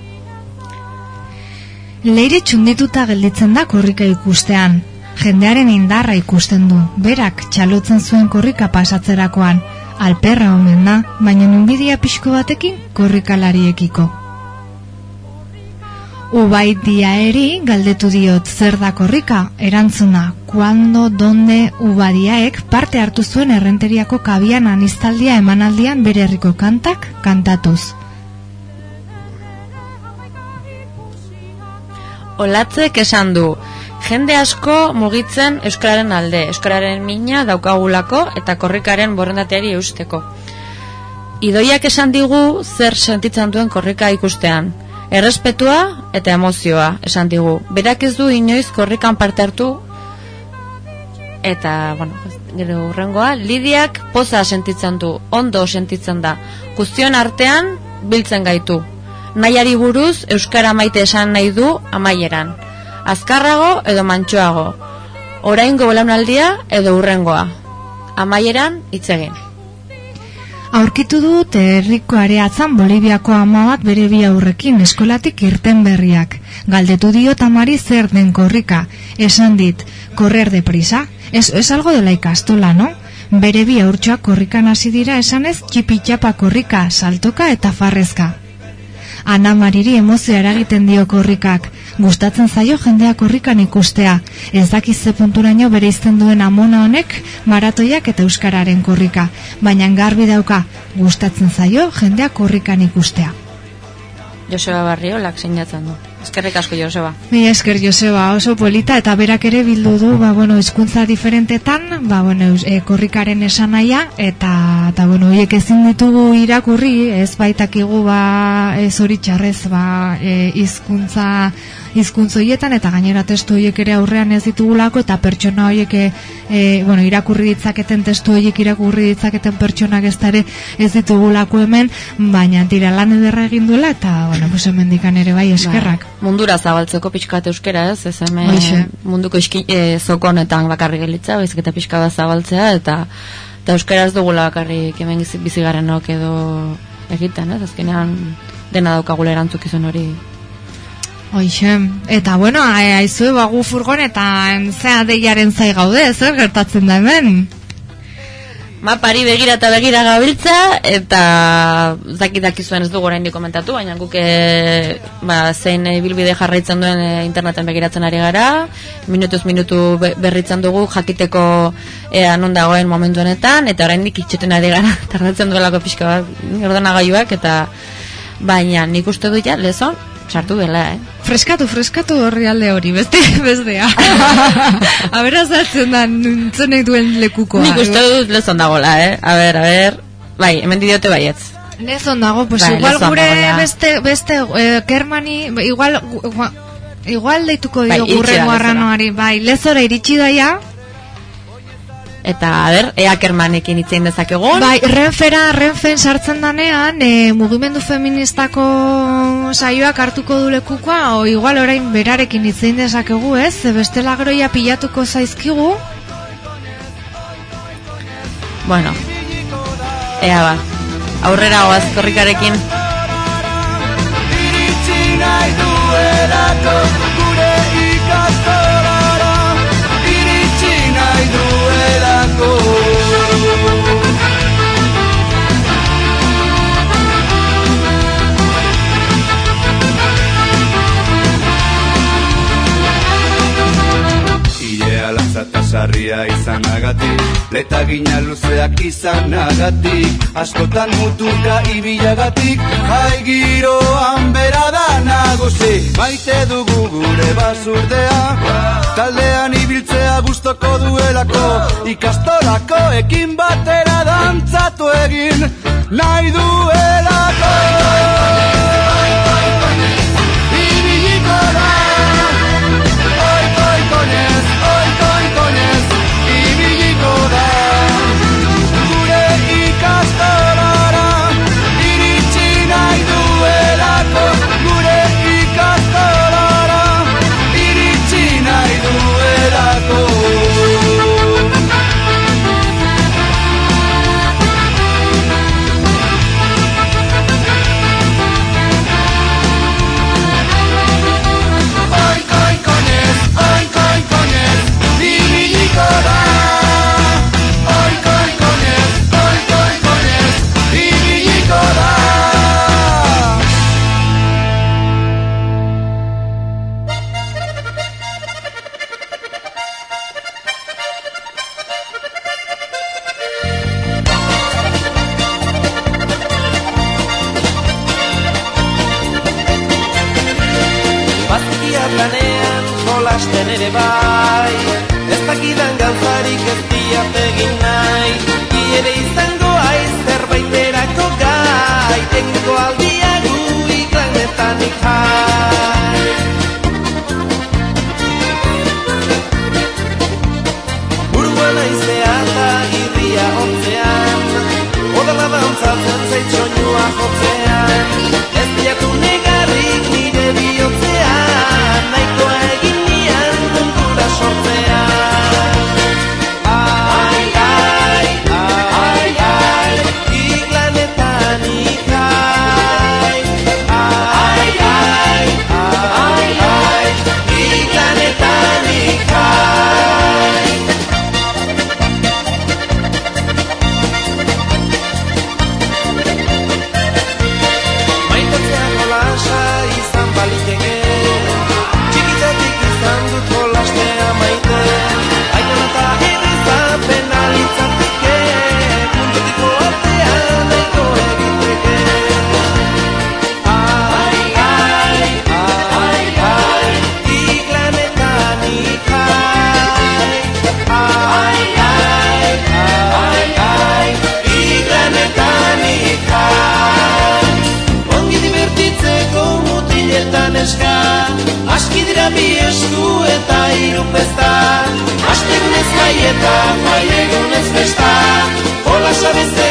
Leire txundituta gelditzen da korrika ikustean. Jendearen indarra ikusten du, berak txalotzen zuen korrika pasatzerakoan. Alperra omen da, baina nunbidia pixko batekin korrikalariekiko. Ubait diaeri galdetu diot zer da korrika, erantzuna, kuando, donde, ubadiaek parte hartu zuen errenteriako kabian anistaldia emanaldian bere herriko kantak kantatuz. Olatzek esan du, jende asko mugitzen euskararen alde, euskararen mina daukagulako eta korrikaren borrendateari eusteko. Idoiak esan digu zer sentitzen duen korrika ikustean. Errespetua eta emozioa esan digu. Berak ez du inoiz korrikan parte hartu eta, bueno, gero urrengoa, Lidiak poza sentitzen du, ondo sentitzen da. Guztion artean biltzen gaitu. Nahiari buruz euskara maite esan nahi du amaieran. Azkarrago edo mantxoago. Oraingo belaunaldia edo urrengoa. Amaieran hitz egin. Aurkitu dut herriko areatzan Boliviako ama bat bere bi aurrekin eskolatik irten berriak. Galdetu dio tamari zer den korrika. Esan dit, correr de prisa. Ez es algo de la ikastola, no? Bere bi aurtsoak korrikan hasi dira esanez txipitxapa korrika, saltoka eta farrezka. Ana Mariri emozio eragiten dio korrikak. Gustatzen zaio jendea korrikan ikustea. Ez dakiz ze punturaino bere izten duen amona honek maratoiak eta euskararen korrika. Baina garbi dauka, gustatzen zaio jendea korrikan ikustea. Joseba Barriolak sinatzen du. Eskerrik asko Joseba. Mi esker Joseba oso polita eta berak ere bildu du ba, bueno, hizkuntza diferentetan ba, bueno, e, korrikaren esanaia eta, eta bueno, hiek ezin ditugu irakurri ez baitakigu ba, ez hori txarrez ba, e, hizkuntza hoietan eta gainera testu horiek ere aurrean ez ditugulako eta pertsona horiek e, e, bueno, irakurri ditzaketen testu horiek irakurri ditzaketen pertsonak ez ere ez ditugulako hemen baina tira lan ederra egin duela eta bueno, pues hemendikan ere bai eskerrak Ba, mundura zabaltzeko pixkat euskera ez, ez hemen Hoxe. munduko iski, e, zoko honetan bakarrik gelitza, baizik eta pixka bat zabaltzea, eta, eta euskera ez dugula bakarrik hemen gizi- bizigarenok edo egiten, ez, azkenean dena daukagula erantzukizun hori. Hoxe, eta bueno, aizue bagu furgonetan zea deiaren zai gaude, zer gertatzen da hemen? mapari begira eta begira gabiltza eta zakidaki zuen ez dugu oraindik komentatu baina guk e, ba, zein ibilbide jarraitzen duen e, interneten begiratzen ari gara minutuz minutu be- berritzen dugu jakiteko ea non dagoen momentu honetan eta oraindik itxeten ari gara tardatzen duelako pixka bat ordenagailuak eta baina nik uste dut ja lezon sartu dela eh? Freskatu, freskatu horri alde hori, beste, bestea. Abera zatzen da, nintzonek duen lekukoa. nik uste dut lezon dagola eh? A ber a ber. Bai hemen diote baietz. Lezon dago, pues Bai, igual gure dago, beste, beste, eh, Kermani, igual, gu- igual deituko Bai, dio da gurrengo arranoari, bai, lezora iritsi daia, eta a ber ea kermanekin hitzein dezakegun bai, renfera, renfen sartzen danean, e, mugimendu feministako saioak hartuko du lekukoa, o igual orain berarekin itzein dezakegu, ez? Ze bestela groia pilatuko zaizkigu, bueno ea ba aurrera goaz korrikarekin. Iritsi nahi duelako eta sarria izanagatik Letagina luzeak izanagatik Askotan mutuka ibilagatik Jai giroan bera da nagusi. Maite dugu gure basurdea Taldean ibiltzea gustoko duelako Ikastolako ekin batera dantzatu egin Nahi duelako jolasten ere bai. Ez dakidan gauzarik ez diat egin nahi. Ni ere izango aiz zerbaiterako gai. Egingo aldia gu iklanetan ikai Burua naizea eta irria hotzean. Odala dantzatzen zait soinua jotzean Ez diatu jai eta jai egunez festa Jolasa bezalako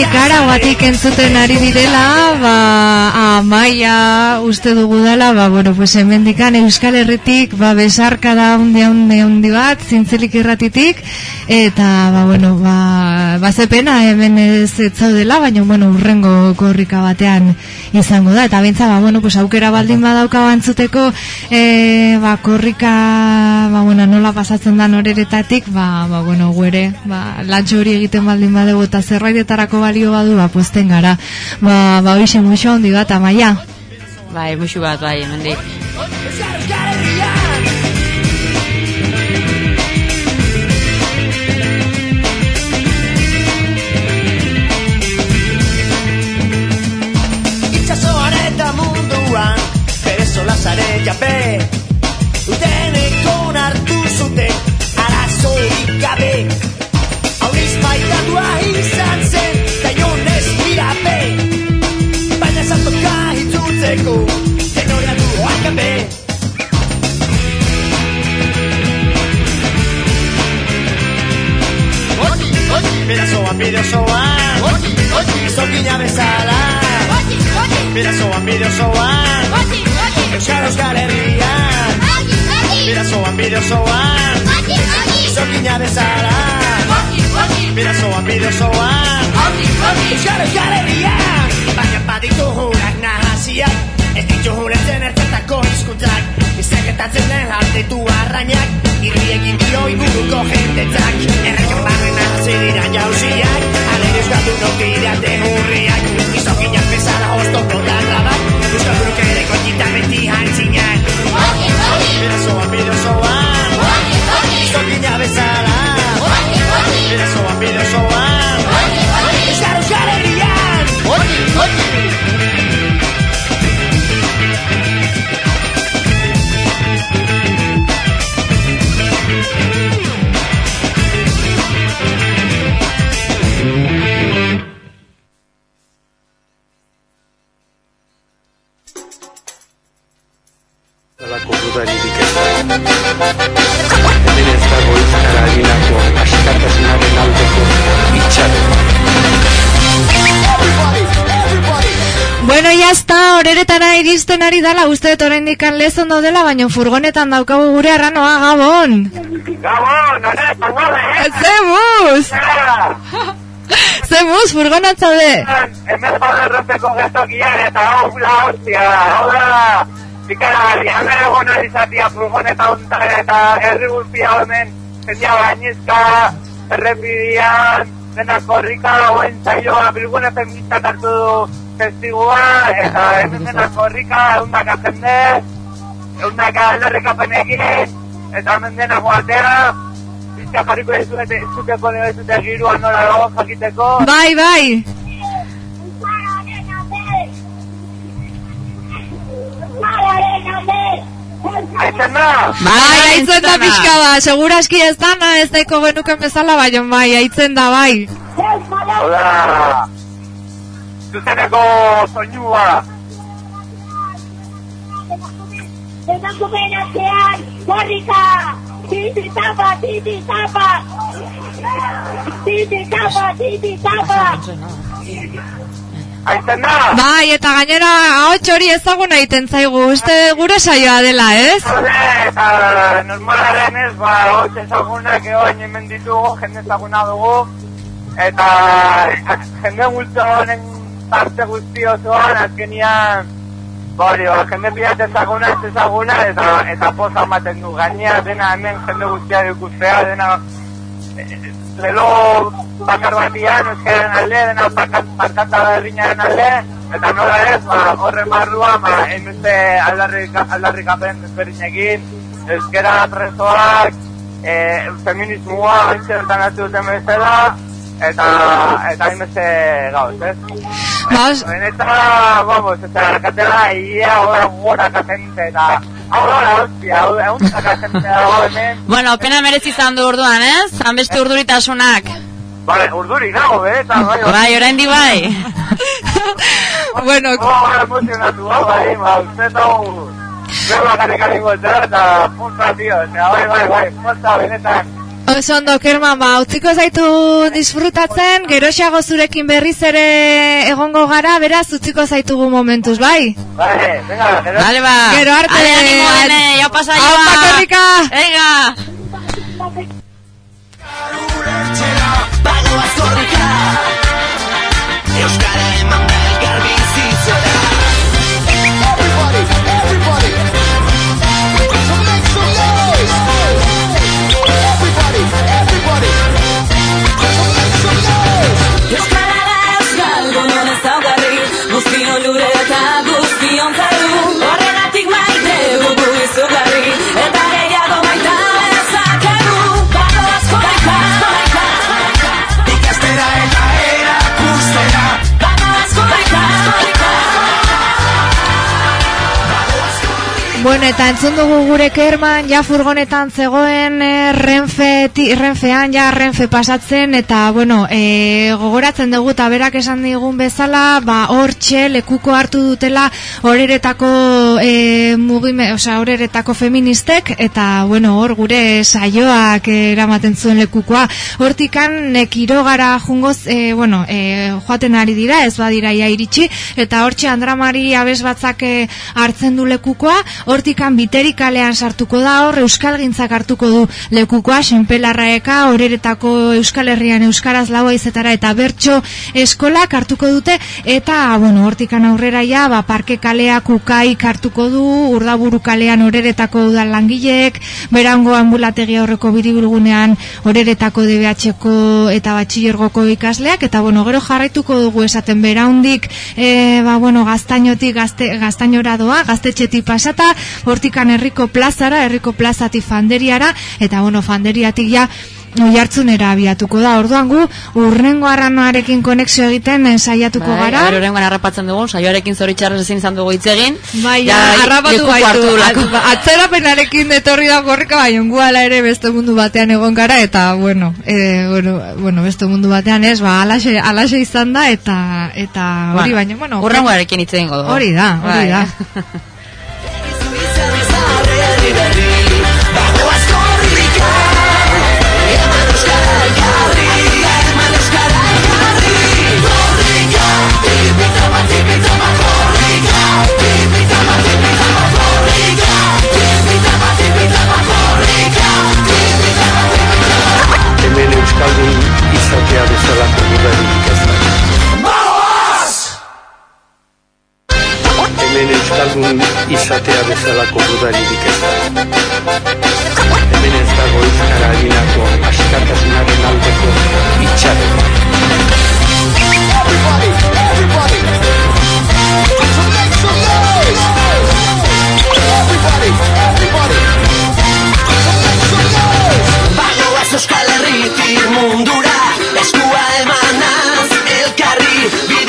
badakigun ikaraguatik entzuten ari direla, ba, amaia uste dugu dela, ba, bueno, pues hemendikan Euskal Herritik, ba, besarka da undi, undi, undi bat, zintzilik irratitik, eta, ba, bueno, ba, ba ze pena hemen ez ez zaudela, baina, bueno, urrengo korrika batean izango da, eta bintza, ba, bueno, pues aukera baldin badauka bantzuteko, e, ba, korrika, ba, bueno, nola pasatzen da noreretatik, ba, ba, bueno, guere, ba, lantxo hori egiten baldin badego eta zerbaitetarako balio badu, ba, posten gara. Ba, ba, hoxe muixo handi bat, amaia. Bai, musu bat, bai, hemendik. Jabe Denek onartu zuten Arazorik gabe. Auriz baitatua izan zen Daionez mirabe. Baina zantoka hitzutzeko Tenorea du akabe Oki, oki, berazoan bideozoan Oki, oki, izokina bezala. Oki, oki, berazoan bideozoan Oki, oki, euskal euskal herrian berazoan bideozoan Oki, oki, izokina bezala. Berazoan bideozoan Oki, oki, euskal euskal herrian Baina baditu hurak nahasiak Ez ditu huretzen ertetako hizkuntzak. Izeketatzen den artetu arrainak. Irriekin dio inguruko jendetzak. Errekan barren hasi dira jauziak. Ale euskaldunok dira hurriak Izokinak bezala oztoko da trabak Euskaldunok ere kontita beti hantzinak Oki, oki, berazoan bideozoan Oki, oki, izokina bezala. Oki, oki, berazoan bideozoan Oki, oki, euskal euskal herrian Oki, oki, está, horeretara iristen ari dala, uste dut oraindik lezon daudela, baina furgonetan daukagu gure arranoa, Gabon! Gabon, honetan gode, eh? Zemuz! Zemuz, furgonat zaude! Hemen errepeko gestokian eta hau la hostia, hau da, ikaragarri, hemen egon ari zatia furgoneta onta eta herri guztia hemen, zendia bainizka, errepidian, dena korrika, oen zaioa, bilgune feminista hartu du testigua, eta hemen dena korrika, eundaka jende, eundaka aldarrikapenekin, eta hemen dena guatea, Bizka jarriko ez zuteko ez dute girua nola dago jakiteko. Bai, bai! Aitzen da? Bai, aitzen da pixka ba, seguraski ez dana ez daiko genuken bezala, baina bai, aitzen da, bai. Hola. Zuzeneko soinua. Emakumeen atzean, korrika! Titi tapa, titi tapa! Titi tapa, titi tapa! Aitzen da? Bai, eta gainera ahots hori ezaguna egiten zaigu, uste gure saioa dela, ez? Hore, eta normalaren ez, ba, hotz ezagunak egoin hemen ditugu, jende ezaguna dugu, eta jende multo honen parte guzti osoan, azkenian, Hori, ba, jende pilat ezaguna, ez ezaguna, eta, eta poza ematen du. Gainea dena hemen jende guztia ikustea, dena eh, lelo bakar batian, euskaren alde, dena parkanta berriñaren alde, eta nola ez, ba, horren barrua, ba, hainbeste aldarrik, aldarrikapen ezberdinekin, euskara presoak, e, feminismoa, bentsertan hartu duten bezala, eta eta hainbeste gauz, ez? Bas. Benetan, vamos, eta katela ia gora gora katente eta la hostia, un katente dago hemen. Bueno, pena merezi izan du orduan, ez? Hanbeste urduritasunak. Vale, urduri nago, eh? Eta bai, Bai, orain di bai. bueno, oh, emozionatu, bai, ba, hau... Beba garrikarik gotera eta punta, tío, eta bai, bai, bai, punta, benetan. Oso ondo, Kerman, ba, utziko zaitu disfrutatzen, geroxago zurekin berriz ere egongo gara, beraz, utziko zaitugu momentuz, bai? Vale, venga, gero. Vale, ba. Gero arte. Ale, animo, ene, ya pasa, ya Aupa, va. korrika. Venga. Bagoaz korrika Euskara eman Bueno, eta entzun dugu gure kerman, ja furgonetan zegoen eh, Renfe, ti, Renfean, ja Renfe pasatzen, eta, bueno, e, gogoratzen dugu, eta berak esan digun bezala, ba, hortxe, lekuko hartu dutela, horeretako e, mugime, osea, horeretako feministek, eta, bueno, hor gure saioak eh, eramaten zuen lekukoa. Hortikan, e, kirogara jungoz, e, bueno, e, joaten ari dira, ez badira ia iritsi, eta hortxe Andramari abes batzak eh, hartzen du lekukoa, hortikan biterik kalean sartuko da hor euskalgintzak hartuko du lekukoa senpelarraeka horeretako euskal herrian euskaraz laua izetara eta bertso eskolak hartuko dute. Eta bueno hortikan aurrera ja ba, parke kalea kukaik hartuko du urdaburu kalean horeretako udal langileek berango ambulategi aurreko biribilgunean horeretako DBH-ko eta batxillergoko ikasleak eta bueno gero jarraituko dugu esaten beraundik e, ba bueno gaztainotik gazte, gaztainora doa gaztetxetik pasata hortikan herriko plazara, herriko plazatik fanderiara, eta bueno, fanderiatik ja Oiartzunera abiatuko da, orduan gu urrengo arranoarekin konexio egiten eh, saiatuko Bai, gara. a ber, oraingoan harrapatzen dugun, saioarekin zoritxarrez ezin izan dugu hitz egin. Bai, Ja, harrapatu. At- Atzerapenarekin etorri da gorrika, bai, onguala ere beste mundu batean egon gara, eta, bueno, e, bueno, bueno beste mundu batean ez, ba, alaxe, alaxe izan da, eta, eta hori, baina, bueno. Urrengoarekin hitz egingo dugu. Hori da, hori Bai. da. izatea bezalako gudarik ez. Bagoaz! Hemen Euskaldun izatea bezalako gudarik ez da. Hemen ez dago Euskara harinako askatasunaren aldeko itxaron. Everybody, everybody Everybody, everybody So make some noise Bagoaz euskal herritik mundura elkarri Bideak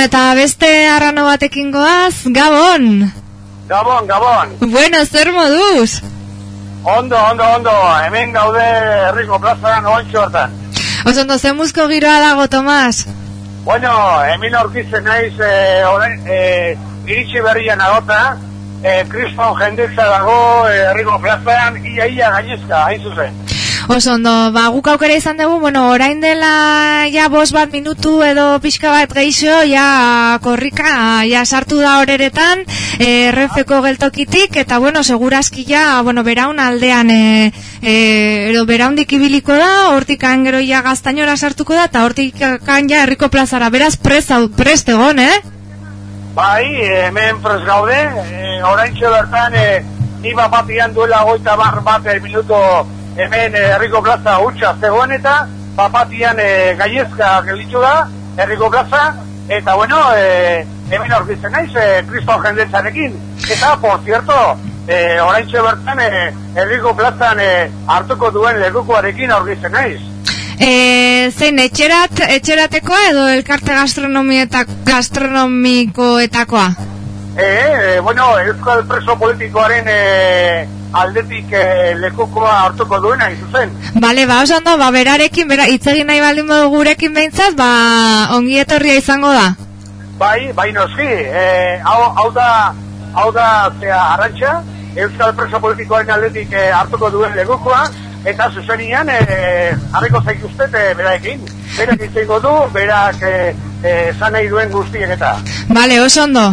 Bueno, eta beste arrano batekin goaz, Gabon! Gabon, Gabon. Bueno, zer moduz? Ondo, ondo, ondo. Hemen gaude herriko plazan ontsu hortan. Oso ondo, zen muzko giroa dago, Tomas? Bueno, hemen aurkitzen naiz, eh, orain, eh, iritsi berrian agota, eh, kriston jendetza dago herriko plazan, ia, ia gainezka, hain zuzen. Oso ondo, ba, guk aukera izan dugu, bueno, orain dela ja bos bat minutu edo pixka bat geixo, ja korrika, ja sartu da horeretan, e, RFko geltokitik, eta bueno, segurazki ja, bueno, beraun aldean, e, e, edo beraundik ibiliko da, hortikan gero ja gaztainora sartuko da, eta hortikan ja herriko plazara, beraz prest, prest egon, eh? Bai, hemen pres gaude, eh, orain bertan, eh, ni bat duela goita bar bat eh, minutu hemen eh, herriko plaza hutsa zegoen eta papatian e, gaiezka gelitzu da herriko plaza. Eta bueno, e, hemen aurkitzen naiz e, kriston jendetzarekin. Eta, por cierto, e, orain bertan e, herriko plazan e, hartuko duen lekukoarekin aurkitzen naiz. E, zein, etxerat, etxeratekoa edo elkarte gastronomietak, gastronomikoetakoa? E, e, bueno, Euskal Preso Politikoaren e, aldetik e, lekukoa hartuko duena, izuzen. Bale, ba, oso ondo, ba, berarekin, bera, itzegin nahi baldin modu gurekin behintzat, ba, ongi etorria izango da. Bai, bai noski, e, hau, hau da, hau da, zea, arantxa, Euskal Preso Politikoaren aldetik eh, hartuko duen legukoa, eta zuzenian eh, harriko zaituztet eh, beraekin. Berak izango du, berak eh, eh, nahi duen guztiek eta. Bale, oso ondo.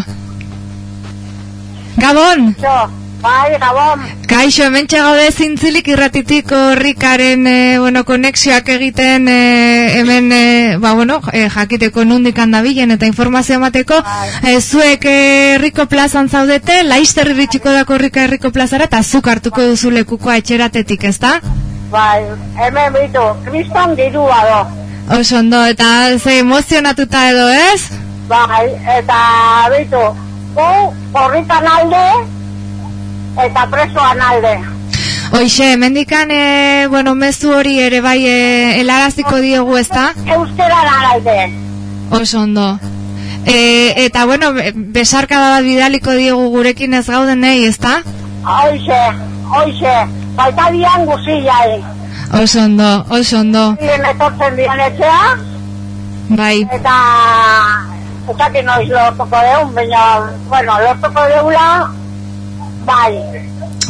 Gabon! Bai, gabon. Kaixo, hementxe gaude zintzilik irratitik horrikaren, e, bueno, konexioak egiten e, hemen, e, ba, bueno, e, jakiteko nundik handabilen eta informazio emateko. E, zuek herriko plazan zaudete, laizter iritsiko dako horrika herriko plazara, eta zuk hartuko duzu lekukoa etxeratetik, ezta? Bai, hemen bitu, kriston dirua do. Oso ondo, eta ze emozionatuta edo, ez? Bai, eta bitu, gu horritan alde, eta presoan alde. Hoixe, mendikan, e, bueno, mezu hori ere bai e, helaraziko diegu, ezta? Euskera alde. Oso ondo. E, eta, bueno, be- besarkada bat bidaliko diegu gurekin ez gauden nahi, ezta? Hoixe, hoixe, baita dian guzillai. Oso ondo, oso ondo. Zien etortzen dian etxea, Bai, eta eta que noiz lortuko deun, baina, bueno, lortuko deula, bai.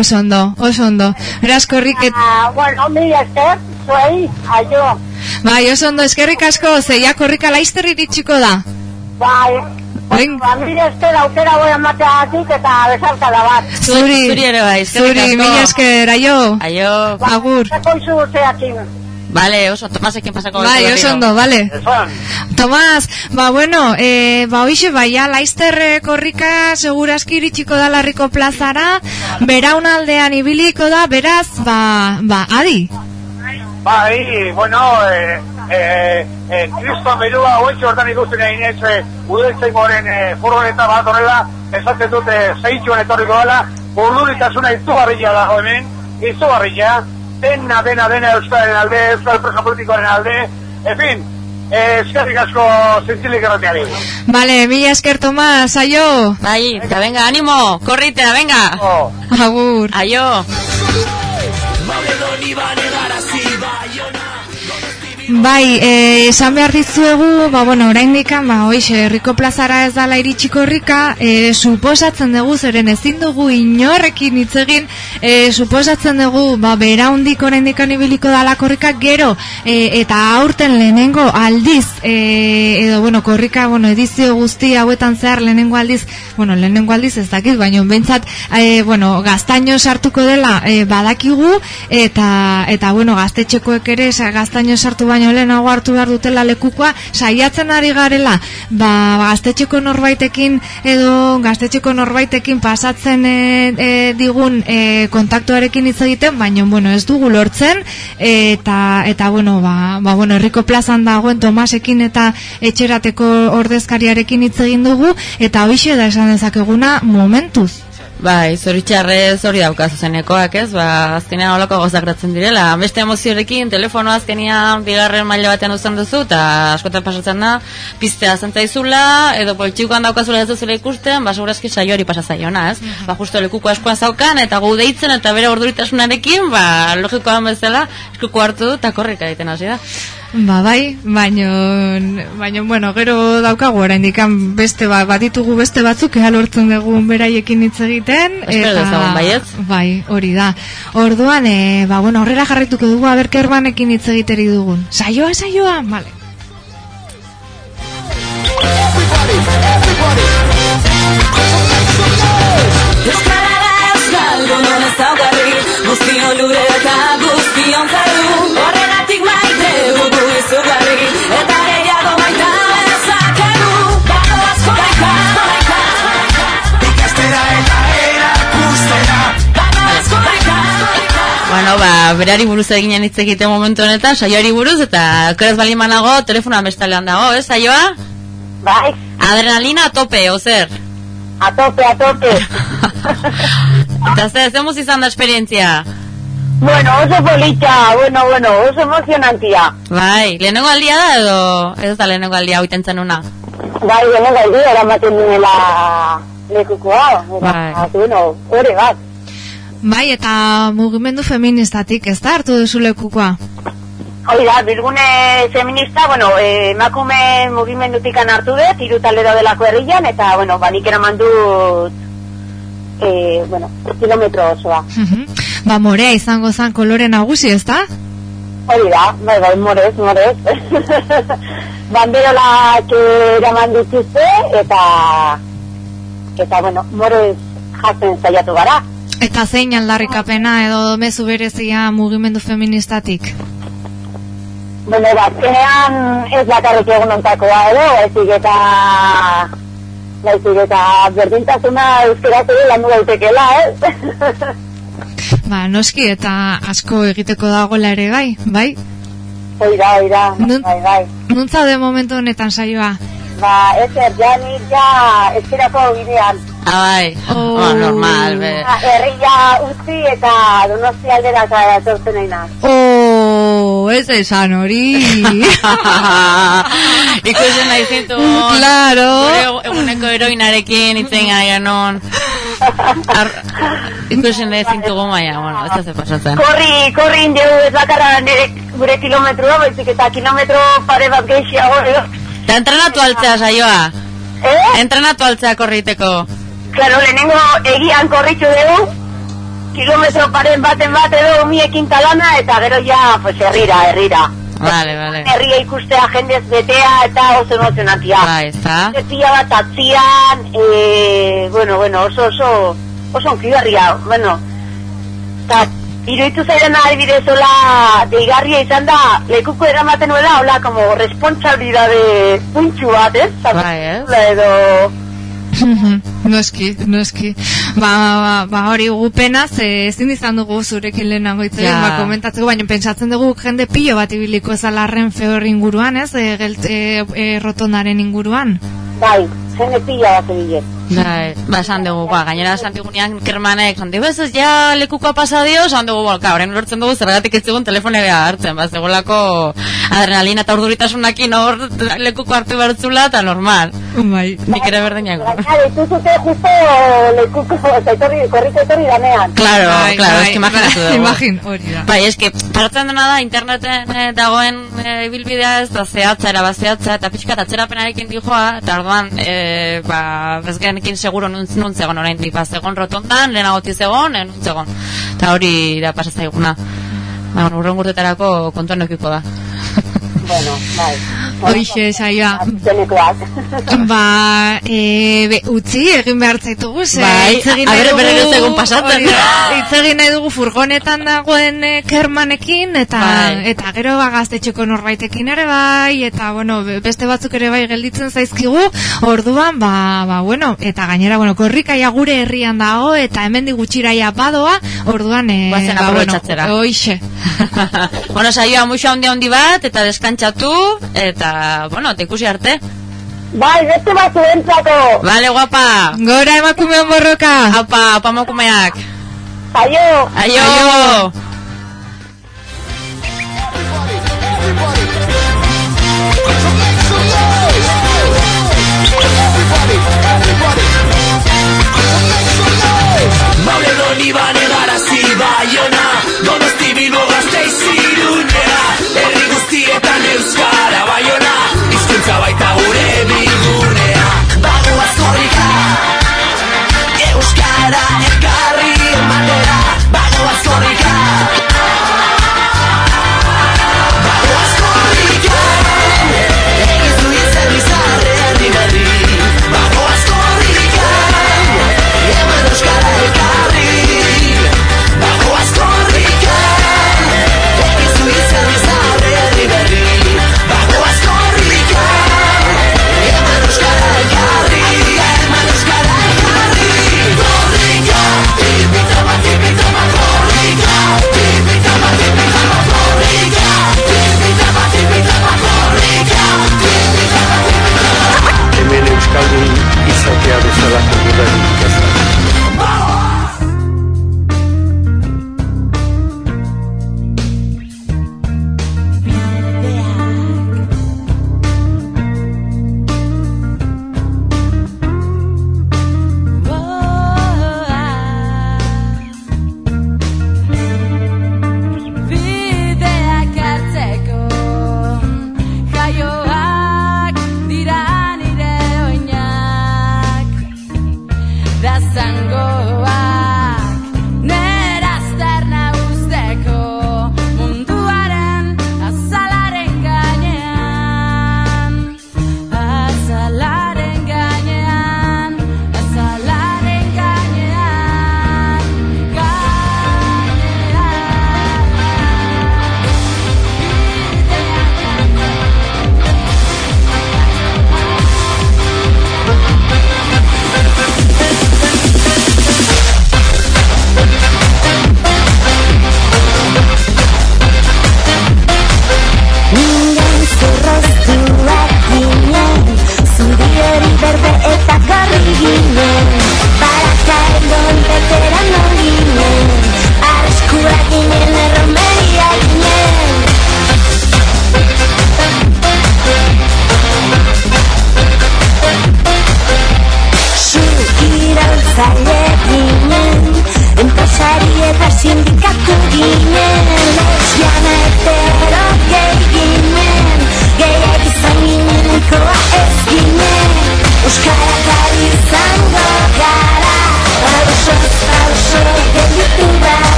oso ondo, oso ondo. Beraz, korriket, Ah, bueno, mi esker, zuei, aio. bai, oso ondo, eskerrik asko, zeia korrika laizter iritsiko da. Bai, Oin, ba, mi esker aukera boi amateagatik eta besarkada bat. zuri, zuri ere bai, zuri, mila esker, aio. Aio. Agur. Ekoizu Vale, oso, Tomasekin pasako Bai, oso ondo, vale. Tomás, ba bueno, eh, ba hoixe, bai, ja, Laister eh, korrika segurazki iritsiko da larriko plazara, beraunaldean ibiliko da, beraz, ba, ba, adi. Bai, bueno, eh, eh, eh, Kristo merua hoetxe hortan ikusten egin ez, eh, udeltzen goren eh, furgoneta bat horrela, esaten dute zeitxuan etorriko dela, urduritasuna izugarria dago hemen, izugarria, dena, dena, dena Euskalen alde, Euskal Preso Politikoaren alde, en fin, eh, eskerrik asko zintzilik errateari. Vale, mila esker Tomás, aio. Bai, eta venga, animo, korritera, venga. Agur. Aio. Bai, eh, esan behar dizuegu, ba, bueno, orain dikan, ba, hoixe, herriko plazara ez dala iritsiko herrika, eh, suposatzen dugu, zeren ezin dugu inorrekin hitz egin, eh, suposatzen dugu, ba, beraundik orain dikan ibiliko dala korrika, gero, eh, eta aurten lehenengo aldiz, eh, edo, bueno, korrika, bueno, edizio guzti hauetan zehar lehenengo aldiz, bueno, lehenengo aldiz ez dakit, baina behintzat, eh, bueno, gaztaino sartuko dela eh, badakigu, eta, eta bueno, gaztetxekoek ere, gaztaino sartu baino lehenago hartu behar dutela lekukoa, saiatzen ari garela, ba, gaztetxeko norbaitekin, edo gaztetxeko norbaitekin pasatzen e, e, digun e, kontaktuarekin hitz egiten, baina, bueno, ez dugu lortzen, eta, eta bueno, ba, ba, bueno, herriko plazan dagoen Tomasekin eta etxerateko ordezkariarekin hitz egin dugu, eta hoixe da esan dezakeguna momentuz. Bai, zoritxarrez hori daukazu zenekoak, ez? Ba, azkenean holako gozak gratzen direla. Beste emoziorekin, telefono azkenean bigarren maila batean uzten duzu, eta askotan pasatzen da, piztea zentzaizula, edo poltsikoan daukazula ez duzula ikusten, ba, segurazki saio hori pasa zaiona, ez? Ba, justo lekuko askoan zaukan, eta gu deitzen, eta bere orduritasunarekin, ba, logikoan bezala, eskuko hartu, eta korrika egiten hasi da. Ba bai, baino, baino, bueno, gero daukagu oraindik beste ba, baditugu beste batzuk ea lortzen dugu beraiekin hitz egiten Espero dezagun, baietz? Bai, hori da. Orduan, e, ba bueno, horrela jarraituko dugu aber kerbanekin hitz egiteri dugun. Saioa, saioa, vale. Euskarara euskaldunon ezaugarri Guztion lure eta guztion zaru Bueno, ba, berari buruz eginen hitz egiten momentu honetan, saioari buruz, eta okeraz bali manago, telefonoan bestalean dago, ez, saioa? Bai. Adrenalina a tope, ozer? A tope, a tope. Eta ze, ze muz izan da esperientzia? bueno, oso polita, bueno, bueno, oso emozionantia. Bai, lehenengo aldia da edo ez da lehenengo aldia hau iten zenuna? Bai, bueno, gai, eramaten nuela lekukoa. Bai. Eta, bueno, hori bat. Bai, eta mugimendu feministatik, ez da hartu duzu lekukoa? Hori da, bilgune feminista, bueno, eh, emakume mugimendutik hartu dut, hiru talde daudelako herrian, eta, bueno, ba, nik eraman dut e, bueno, kilometro osoa. Mhm. Ba, morea izango zan kolore nagusi, ezta? Hori da, bai, bai, morez, morez. Banderolak eraman dituzte, eta, eta, bueno, morez jatzen zaiatu gara. Eta zein aldarrikapena edo mezu berezia mugimendu feministatik? Bueno, bazkenean ez bakarrik egun ontakoa edo, baizik eta baizik eta berdintasuna euskeratu landu daitekela, ez? Ba, noski eta asko egiteko dagoela ere bai, bai? Oira, Nun- bai, bai. Nuntza de momentu honetan saioa? Ba, ez er, ja eskerako bidean. Bai. Oh. Oh, normal, be. Herria utzi eta donosti aldera etortzen nahi naz. Oh, ez esan hori. Ikusen nahi zintu. Claro. Eguneko heroinarekin itzen gara non. Ar... Ikusen nahi zintu gomaia, bueno, ez da ze pasatzen. Korri, korri indegu ez bakarra nire gure kilometroa, baizik eta kilometro pare bat gehiago Eta entrenatu altzea saioa. Eh? Entrenatu altzea korriteko. Claro, lehenengo egian korritxu dugu, kilometro paren baten bat edo umiekin talana, eta gero ja, pues, herrira, herrira. Vale, vale. Herria ikustea jendez betea eta oso emozionatia. Bai, ezta? Zepia bat atzian, e, bueno, bueno, oso, oso, oso onkigarria, bueno. Eta, iruditu zaidan adibidez hola deigarria izan da, lekuko eramaten nuela, hola, como responsabilidade puntxu bat, ez? Bai, ez? Edo, noski, noski. Ba, ba, ba hori gupenaz, eh, ezin izan dugu zurekin lehenago hitz egin, Ja. ba, komentatzeko, baina pentsatzen dugu jende pilo bat ibiliko ezala renfe hor inguruan, ez? E, gelt, e, e, rotondaren inguruan. bai, jende pila bat ebile. Bai, ba, esan dugu, ba, gainera esan digunean kermanek, esan dugu, ez ez, ja lekukoa pasa dio, esan dugu, bolka, horren lortzen dugu, zergatik ez dugun telefonea hartzen, ba, zegolako adrenalina eta urduritasunakin hor lekuko hartu bertzula, eta normal. Bai. Nik ere berdinago. Gaina, dituzute justo lekuko, eta etorri, korriko etorri danean. Claro, Bai, claro, bai, es que imaginatu dugu. Imagin, hori da. Bai, eske, paratzen dena da, interneten eh, dagoen eh, ibilbidea ez da zehatza, era zehatza, eta pixka atzerapenarekin dijoa, eta orduan, eh, ba, bezgenekin seguro nun, nun zegoen orain, ba, zegoen rotondan, lehenagotik zegoen, eh, nun zegoen. Eta hori da pasazaiguna. Ba, bueno, urren gurtetarako kontuan da. Bueno, bai. Saioa. Zenekoak. Ba, e, be, utzi egin behar zaitugu, ze Bai, hitz egin a nahi dugu- berriro ez egun pasatzen. hori da, Hitz egin nahi dugu furgonetan dagoen e, kermanekin, eta Bai. eta gero ba, gaztetxeko norbaitekin ere bai, eta bueno, be- beste batzuk ere bai gelditzen zaizkigu, orduan, ba, ba bueno, eta gainera, bueno, korrikaia gure herrian dago, eta hemendik gutxiraia badoa, orduan, e, Guazen ba, bueno, hoixe. bueno, saioa muxa handi handi bat, eta deskantxatu, eta, bueno, eta ikusi arte. Bai, beste bat zuentzako. Vale, guapa. Gora emakumeon borroka. Apa, apa emakumeak. Aio. Aio. Maule doni bane garazi baiona la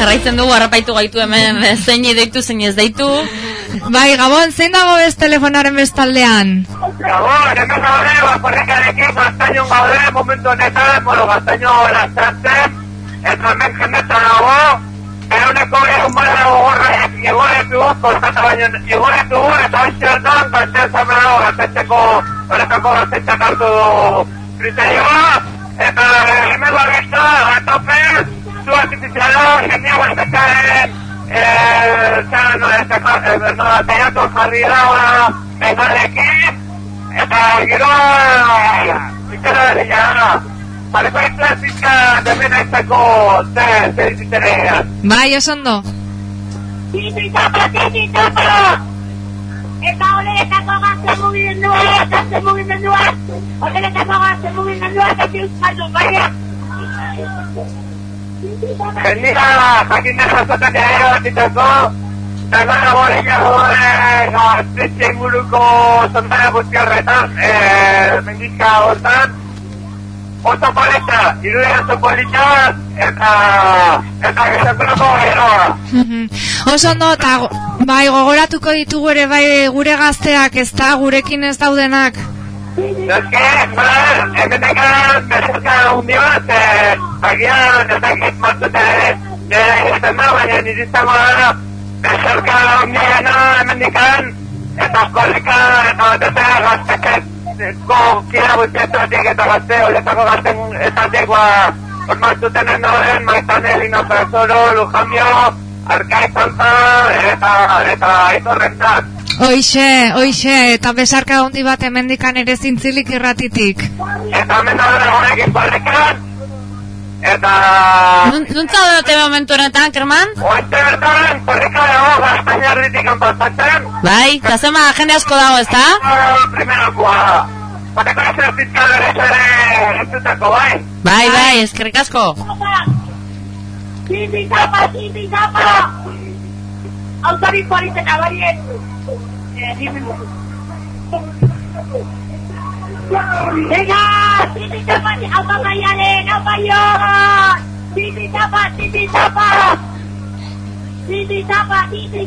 jarraitzen dugu, harrapaitu gaitu hemen, eh, zein deitu, zein ez deitu. Bai, Gabon, zein dago bez telefonaren bestaldean? Gabon, hemen gaude, bakorrikarekin gaztainon gaude, momentu honetan, bueno, gaztaino eraztatzen, eta hemen jendetan dago, eguneko egun bala gogorra, egoretu, konstata baino, egoretu, eta hoxe bertan, gaztean zamena dago, gaztetxeko, horretako gaztetxak hartu du kriterioa, eta hemen barrezta, gatope, zu artifiziala, jendia gaztetxaren, eh, zara, no, ez da, no, teatro jarri da, ora, bengarekin, eta gero, ikera da, ja, Pareko ez da zizka demena izako ze, ze dizitzen Bai, oso ondo. Titi tapa, titi tapa! Eta horretako gazte mugimendua, gazte mugimendua, horretako gazte mugimendua, eta euskaldun, baina. Jendia, jakin da jasotak ere batitako, gara gore gore gaztetxe inguruko zondara guzti horretan, eh, mendizka hortan, oso polita, irudia oso polita, eta, eta gizakurako. Mhm. Oso ondo, eta bai, gogoratuko ditugu ere bai gure gazteak, ez da, gurekin ez daudenak. Es que, bezerka hundi bat, eh, agian, ez dakit matzute, nire egiten da, baina nire izango da, bezerka hemen dekan, eta korrika, eta batete gaztekeko kira guztietatik eta gazte, holetako gazten etatekoa, ormatzutenen dauden, maizane, lino persoro, lujamio, arkai zantza, eta, eta, aitorrentzat. Hoixe, hoixe, eta besarka handi bat hemendikan ere zintzilik irratitik. Eta hemen daude honekin korrikan, eta... Nuntza dute momentu honetan, Kerman? Oeste bertan, korrika dago gaztainarritik pasatzen. Bai, eta zema jende asko dago, ez da? Primerokoa. Bateko ez ez fiskal ere entzutako, bai. Bai, bai, eskerrik asko. Titi tapa, titi tapa! Autori Eh. Venga, titi tapa, apa maialen, apa yo! Titi tapa, titi tapa! Titi tapa, titi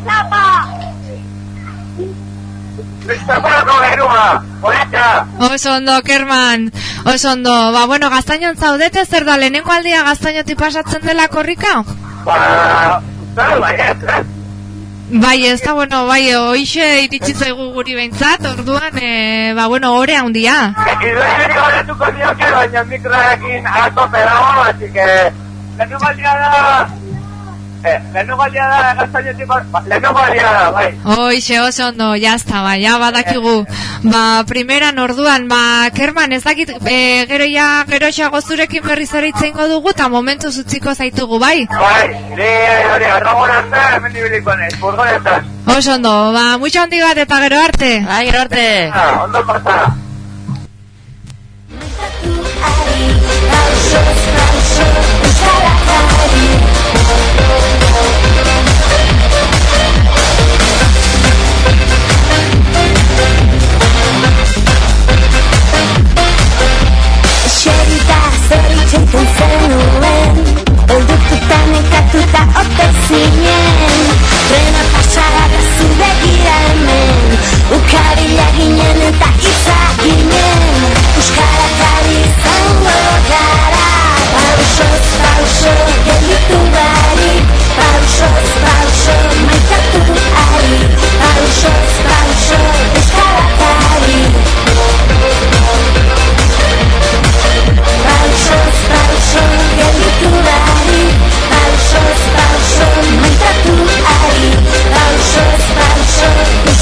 horetza. Oso ondo, Kerman. Oso ondo. Ba, bueno, gaztainon zaudete, zer da, lehenengo aldia gaztainotik pasatzen dela korrika? Ba, zer, bai, ez, da, bueno, bai, hoixe iritsi zaigu guri behintzat, orduan, e, ba, bueno, ore handia. Idoieri horretuko nioke, baina mikroekin atope dago, así que... Lehenengo aldia da... Eh, lehenengo aldia da gaztainetik... Lehenengo aldia da, bai. Hoixe, oso ondo, jazta, ba, ja badakigu. Ba, primeran orduan, ba, Kerman, ez dakit, e, gero ja, gero xago zurekin berriz ere hitz egingo dugu, eta momentu zutziko zaitugu, bai? Bai, ni hori, arragonazte, hemen ibiliko nez, furgonetan. Oso ondo, ba, mucho handi bat eta gero arte. Bai, gero arte. Ah, ondo pasa. Euskarak ari entzuten zenuen Eldututan ekatuta ote zinen Trena pasara gazu begira hemen Ukarila ginen eta itza ginen Euskarak ari zango gara Pausoz, pauso, gelitu bari Pausoz, pauso, maitatu ari Pausoz, pauso, eskara sun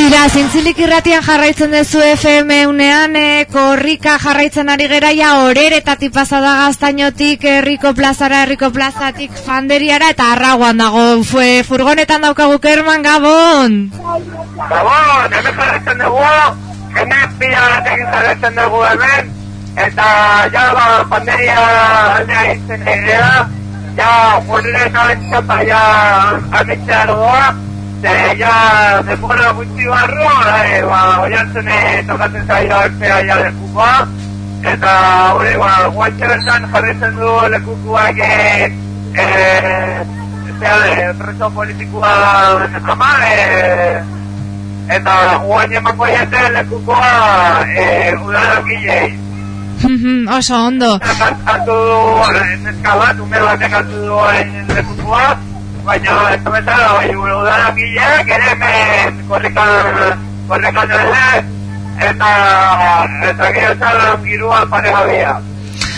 Tira, zintzilik irratian jarraitzen duzu FM unean, e, korrika jarraitzen ari gera ja horeretatik pasada gaztainotik herriko plazara, herriko plazatik fanderiara eta arraguan dago, fue, furgonetan daukagu kerman, Gabon! Gabon, hemen jarraitzen dugu, hemen pila bat egin jarraitzen dugu hemen, eta ja ba, panderia aldea izten egin ja horretan txapa ja amitzea dugu, Ze ja, denbora gutxi barro, eh, ba, oiartzen eh, tokatzen zaila hartzea ja lekukoa, eta hori, ba, guantxe bertan jarretzen du lekukoak, eh, eh, zea, de, preso politikoa ama, eh, eta guain emako jate lekukoa, eh, udalakilei. Mhm, Oso ondo. Hartu du, neska bat, ume batek hartu du lekukoa, baina ez bezala, bai, udanak gileak, ere hemen korrikan, korrikan dure, eta, eta gero zara girua pareja bia.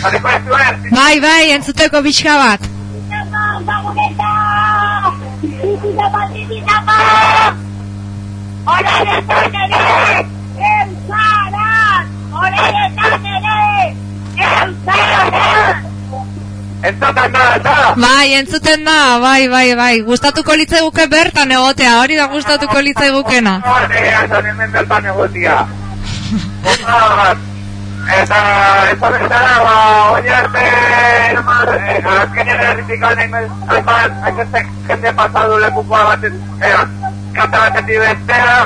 Pareko ez duen, Bai, bai, entzuteko pixka bat. Horretan ere, euskaraz! Horretan ere, euskaraz! Entzuten da, eta? Bai, entzuten da, bai, bai, bai. Gustatuko litzaiguke bertan egotea, hori da gustatuko litzaigukena. Horretan esan hemen bertan egotia. Eta, ez da bezala, ba, oin arte, azkenean erritikan hainbat, hainbeste jende pasadu lekukoa baten, eh, kata batetik bestea,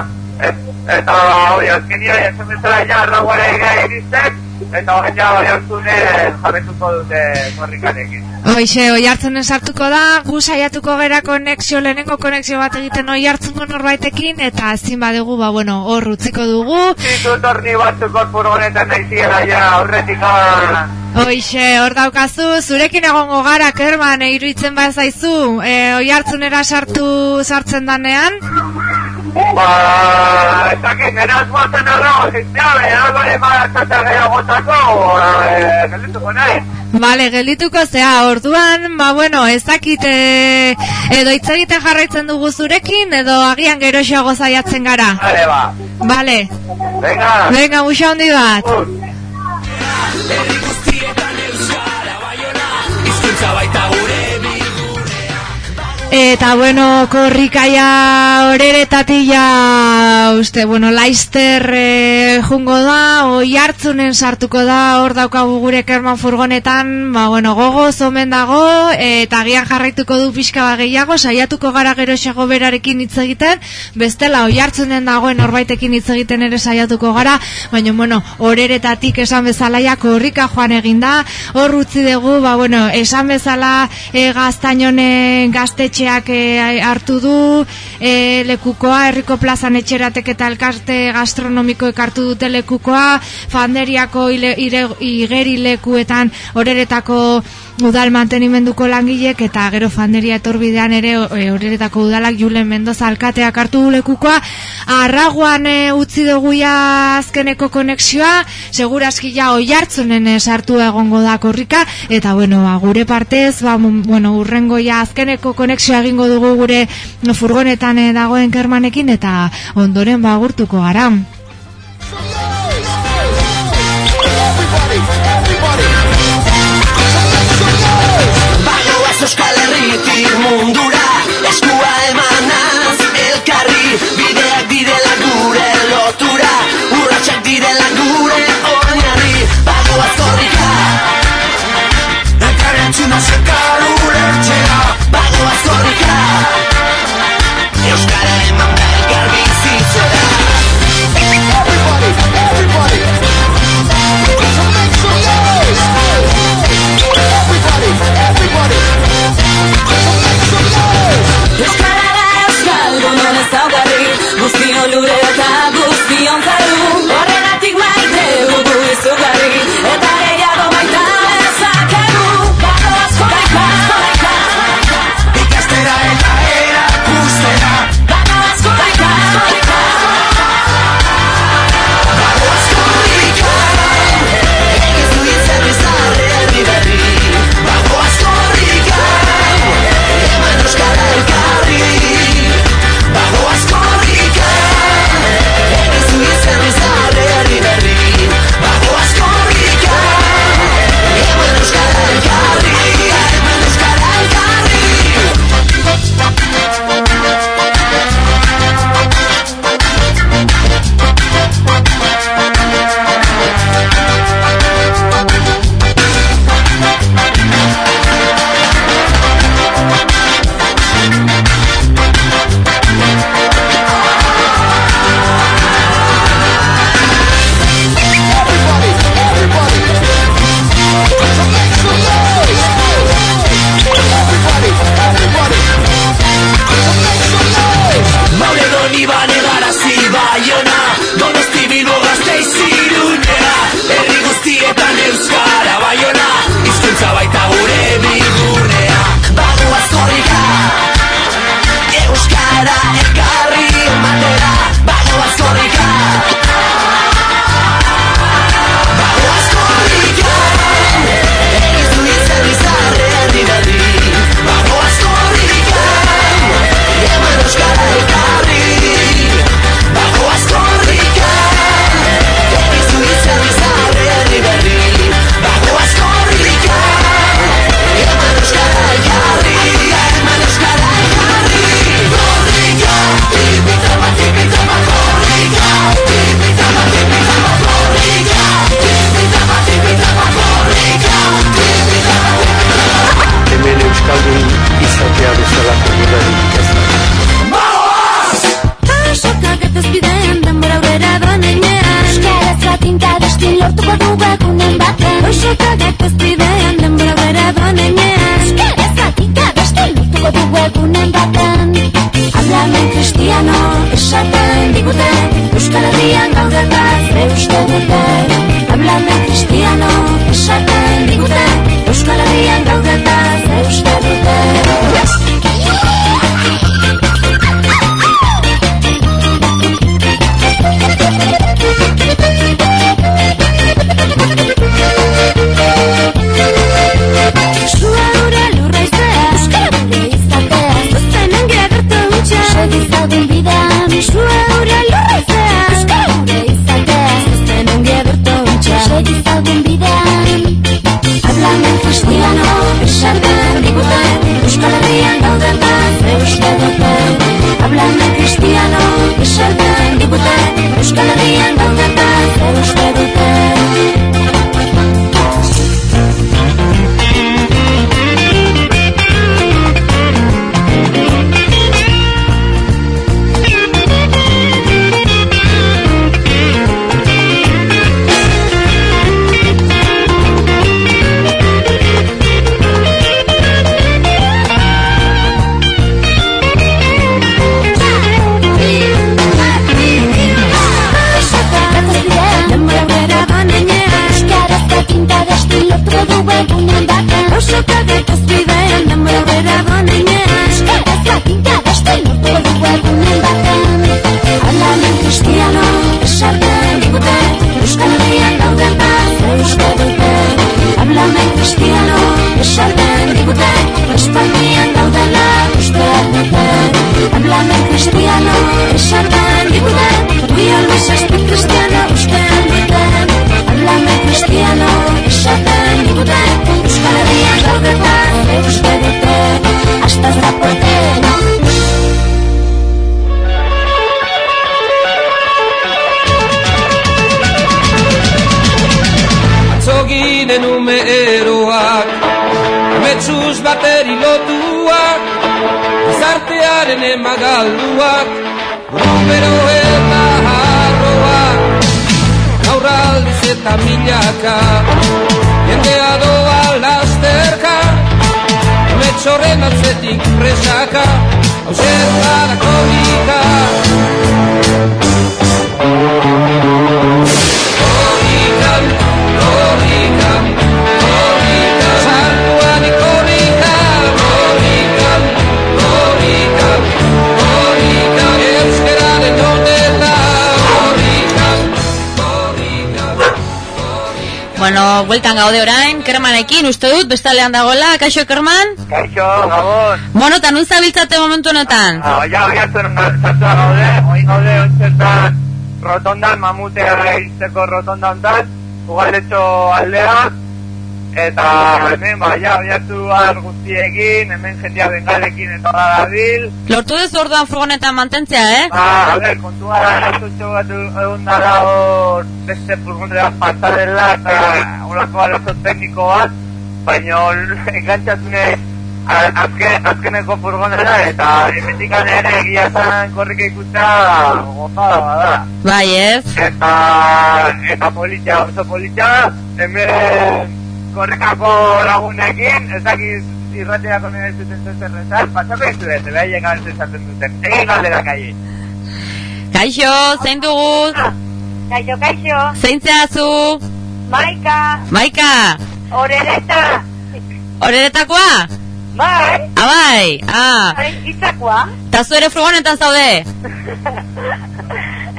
et- eta, hori, azkenean ez da bezala ja, raguare iristen, eta hori ja, hori hartzune jarretuko dute korrikanekin. Hoixe, oi hartzunen sartuko da, gu saiatuko gera konexio, lehenengo konexio bat egiten oi hartzungo norbaitekin, eta ezin badugu, ba, bueno, hor utziko dugu. Ditut horni batzuk hor furgonetan nahiziela ja, horretik Hoixe, hor daukazu, zurekin egongo gara, kerman, iruditzen ba zaizu, e, oi hartzunera sartu sartzen danean. Ba, ez dakit, arrago zitzea, baina gore maratxata gehiagotako, eh, geldituko nahi. Vale, geldituko zea, orduan, ba bueno, ez dakit e, edo hitz egiten jarraitzen dugu zurekin, edo agian geroxeago zaiatzen gara. Vale, ba. Vale, Venga. venga, muxa handi bat. Hizkuntza Eta bueno, korrikaia horeretatila, uste, bueno, Laister e, jungo da, oi hartzunen sartuko da, hor daukagu gure kerman furgonetan, ba, bueno, gogo zomen dago, eta agian jarraituko du pixka ba gehiago, saiatuko gara geroxago berarekin hitz egiten, bestela, oi hartzunen dagoen horbaitekin hitz egiten ere saiatuko gara, baina, bueno, horeretatik esan bezalaia korrika joan eginda, hor utzi dugu, ba, bueno, esan bezala e, gaztainonen gaztetxeak e, hartu du, e, lekukoa, herriko plazan etxeratek eta elkarte gastronomikoek hartu dute lekukoa, fanderiako ile, ire, igeri lekuetan horeretako udal mantenimenduko langilek eta gero fanderia etorbidean ere e, horeretako udalak Julen Mendoza alkateak hartu lekukoa. Arraguan e, utzi dugu ja azkeneko konexioa. Segurazki ja oi hartzunen e, sartu egongo da korrika. Eta bueno ba, gure partez ba, bueno, urrengo ja azkeneko konexioa egingo dugu gure furgonetan e, dagoen kermanekin eta ondoren ba agurtuko gara Herritik mundura Eskua emanaz elkarri Bideak direla gure lotura Urratxak direla gure oinarri Bagoaz korrika Elkarren txuna zekar ulertzea Bagoaz korrika Euskara Gizartearen emagalduak Numero eta harroak Aurraldiz eta milaka Jendea doa lasterka. Ametxorren atzetik presaka Hauzer gara komika Bueno, bueltan gaude orain, kermanekin, uste dut, bestalean dagoela, kaixo kerman? Kaixo, gabon. Bueno, eta nun zabiltzate momentu honetan? Ah, ja, ja, zer zartua gaude, oin gaude ontzertan rotondan, mamutea izteko rotonda hontan, ugaletxo aldea, eta hemen, ba, ja, oiatu guztiekin, hemen jendia bengalekin eta gara bil. Lortu dezu orduan furgonetan mantentzea, eh? Ba, a ver, kontua da, hartutxo bat egun dara hor beste furgonera pasarela eta horako arazo tekniko bat, baina engantzatune azken, azkeneko furgonera eta emetikan ere egia zan korrika ikusta gozada bada. Bai, ez? Eta, eta politxa, oso politxa, hemen korrikako lagunekin, ez dakit irrateako nire zuten zer rezar, pasako ez dut, behar llegan esaten duten, egin galdera kai. Kaixo, zein dugu? Kaixo, kaixo. Zein zehazu? Maika, Maika, orereta. horeretakoa? Bai. Ah, bai, ah. Bai, itzakoa. Ta zu ere furgonetan zaude?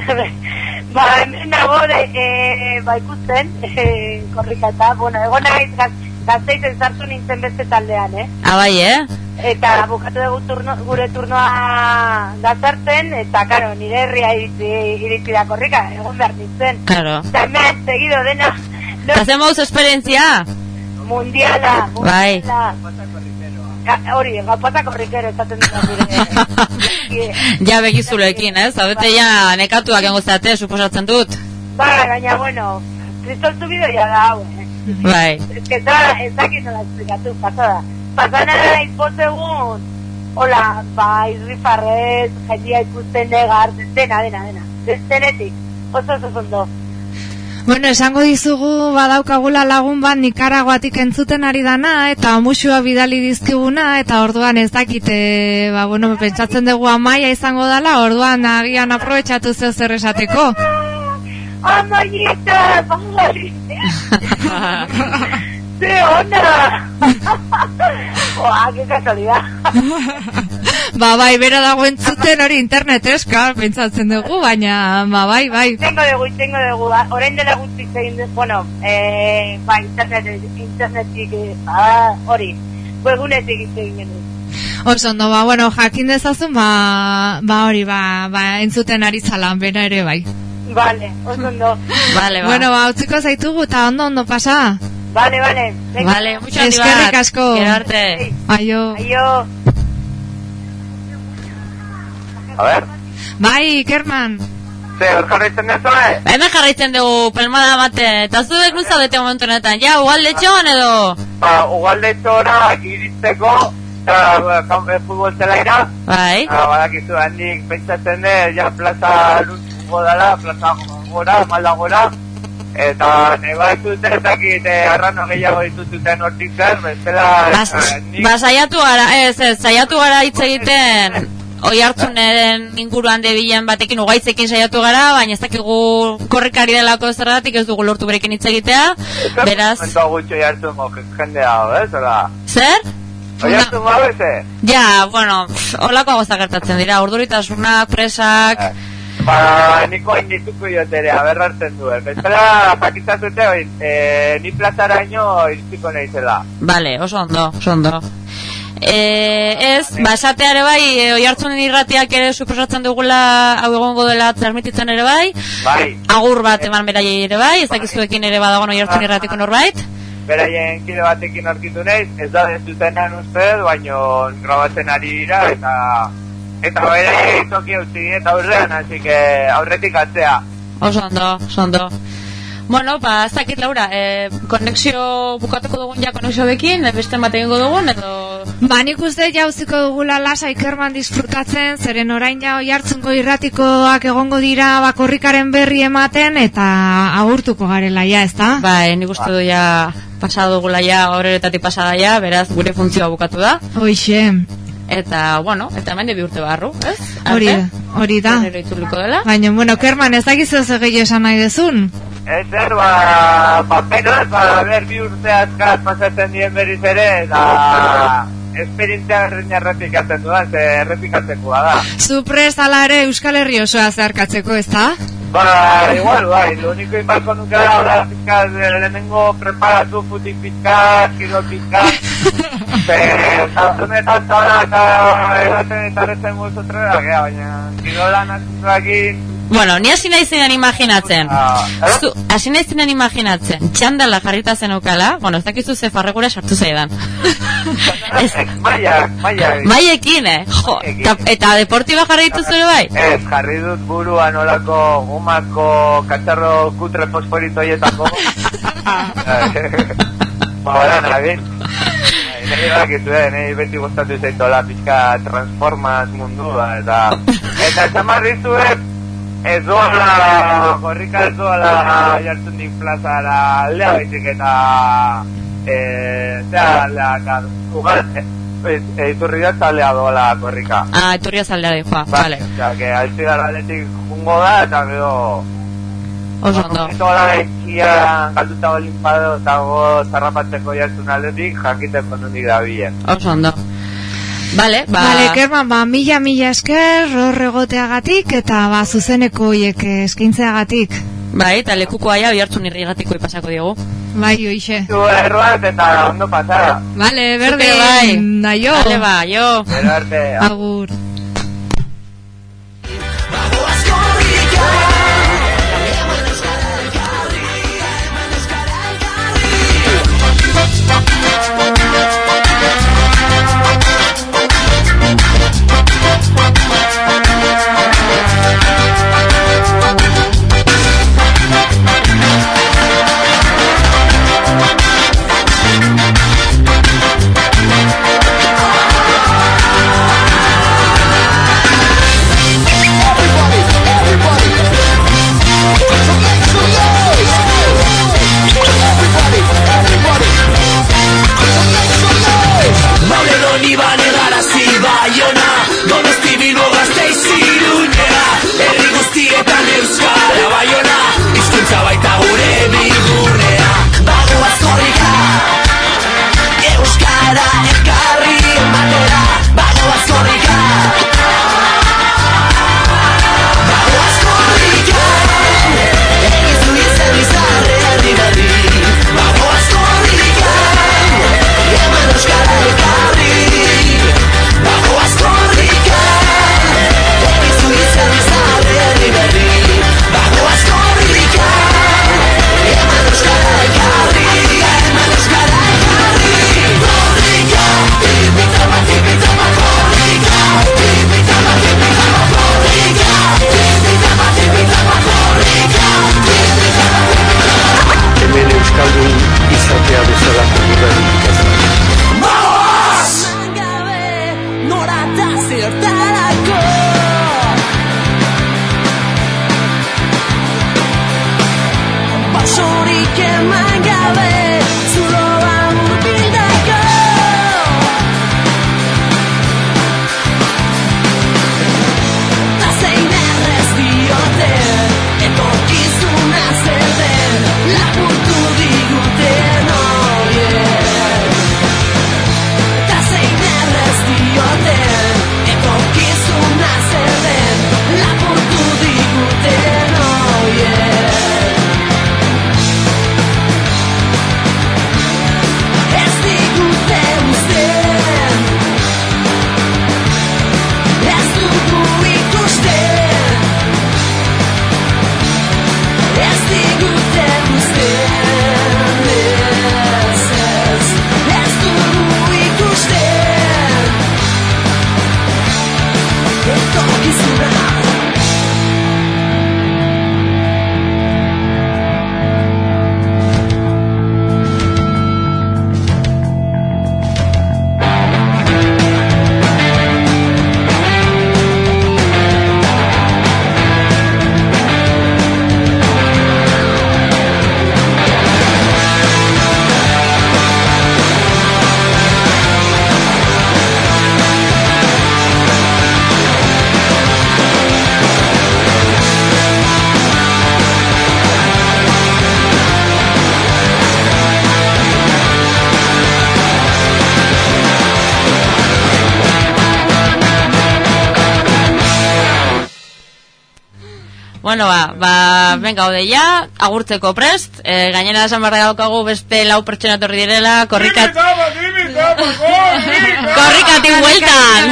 ba, hemen nago, e, ba, ikusten, e, korrikata, bueno, egon naiz gaz, gazteizen sartu nintzen beste taldean, eh? Ah, bai, eh? Eta bukatu dugu turno, gure turnoa gazartzen, eta, karo, nire herria iritsi, iritsi da korrika, egon behar nintzen. Claro. Eta hemen, seguido dena, Ta zemauz esperientzia? mundiala, Bai. mundiala. Ga- Hori, gapata korrikero esaten dira. Ja begizulekin, ez? Zabete ja nekatuak engo zate, suposatzen dut. Bai, baina, bueno, kristol subido ya da, hau, eh? Bai. Ez que eta ez dakit nola esplikatu, pasada. Pasana da ipotegun, hola, ba, irrifarrez, jendia ikusten negar, dena, dena, dena. Dezenetik, oso oso ondo. Bueno, esango dizugu badaukagula lagun bat Nikaraguatik entzuten ari dana eta musua bidali dizkiguna eta orduan ez dakite, ba, bueno, pentsatzen dugu amaia izango dala, orduan agian aprobetxatu zeu zer esateko. Amaita, Ze ona. Oa, que casualidad. ba, bai, bera dago entzuten hori internet eska, pentsatzen dugu, baina, ba, bai, bai. Tengo dugu, tengo dugu, ba, orain dela gutxi zein bueno, eh, ba, internet, internetik, eh, ah, hori, webunetik hitz egin genuen. Oso ondo, ba, bueno, jakin dezazun, ba, ba hori, ba, ba, entzuten ari zala, bera ere bai. Vale, oso ondo. Vale, ba. Bueno, ba, utziko zaitugu eta ondo ondo pasa. Vale, vale. Venga. Vale, mucho Eskerrik bat. asko. Gero arte. Aio. Aio. A ver, Bai, Kerman. ze, hor jarraitzen dezu, eh? Hemen jarraitzen dugu pelmada bate, eta zuek nu zaudete momentu honetan, ja, ugalde txon edo? Ba, ugalde txora iristeko, eta kanpe futbol zelaira, Bai. Ah, badakizu handik pentsatzen dut, ja plaza luntzuko dela, plaza gora, malda gora, eta neba ez dute ez dakit eh, arrano gehiago dituzuten hortik zer, bestela Bas, eh, nik ba, saiatu gara, ez, ez, saiatu gara hitz egiten, oi hartzuneren inguruan debilen batekin ugaitzekin saiatu gara, baina ez dakigu korrikari delako zergatik ez dugu lortu berekin hitz egitea, beraz, momentu gutxo jartu mo jende hau, ez, hola. zer? Oi beze? Ja, bueno, holako gauza gertatzen dira, urduritasunak, presak, Ba, niko hain dituko ere, aber hartzen duen. Bestela, jakitzatute, eh, ni plazaraino iristiko nahizela. Vale, oso ondo, oso ondo. E, ez, basatea ere bai, e, oi hartzunen irratiak ere suposatzen dugula hau egongo dela transmititzen ere bai, Bai, agur bat eman beraiei ere bai, ez dakizuekin ere badagoen oi hartzun irratiko norbait, beraien kide batekin aurkitu naiz, ez da ez dutenan uste, baino grabatzen ari dira, eta eta beraien toki utzi eta aurrean, así que aurretik atzea. oso ondo, oso ondo. Bueno, ba, ez dakit Laura, e, konexio bukatuko dugun ja konexio bekin, e, beste bat egingo dugun, edo... Ba, nik uste jauziko dugula lasa Ikerman disfrutatzen, zeren orain ja oi hartzungo irratikoak egongo dira bakorrikaren berri ematen, eta agurtuko garela, ja, ez da? Ba, e, nik uste du ja pasado dugula ja, horretatik pasada ja, beraz, gure funtzioa bukatu da. Hoixe, Eta, bueno, eta hemen bi urte barru, ez? hori, hori da. Dela. Baina, bueno, Kerman, ez dakizu ze gehiago esan nahi dezun? Ez zer, ba, ba, penaz, ba, ber, bi urte azkaz pasatzen dien berriz ere, eta esperientzia errein errepikatzen dudan, ze errepikatzekoa da. Zu prest ala ere Euskal Herri osoa zeharkatzeko, ez da? Ba, igual, bai, lo único inbarko nuke da, ahora pizkaz, lehenengo preparatu futik pizkaz, kilo pizkaz, Zantzunetan zara eta eraten eta retzen guzu trebea, baina kirolan asuntuakin Bueno, ni hasi naizenean imaginatzen. Ah, Zu, hasi naizenean imaginatzen. Txandala jarrita zen okala, bueno, ez dakizu ze farregura sartu zaidan. ez, Maia, maia maiekin, eh? Jo, ta, eta deportiba jarri ere bai? Ez, jarri dut buruan olako gumako katxarro kutre fosforitoietako Ba, bara, nagin Nire bakizu, eh, nire beti gustatu zaitola pixka transformaz mundua eta eta txamarrizu eh, ez doala korrika ez doala jartzunik plazara aldea baizik eta eh, zera aldea ugal eh, iturri da taldea doala korrika Ah, etorria zaldea di, joa, vale. Osea, que altzigar aldetik jungo da eta gero Oso ondo. Tola etxia galduta bolin bado eta go zarrapatzeko jartzen aldetik jakiteko nondik da bilen. Oso ondo. Vale, ba... Vale, Kerman, ba, mila mila esker hor egoteagatik eta ba, zuzeneko hoiek eskaintzeagatik. Bai, eta lekuko aia bihartzun irrigatiko pasako diogu. Bai, hoixe. Zu erroat eta ondo pasara. Vale, berde, bai. da jo. Vale, ba, jo. Gero arte. Agur. Bueno, ba, ba, venga, ode ja, agurtzeko prest, e, gainera esan barra daukagu beste lau pertsona etorri direla, korrikat... Korrikatik bueltan!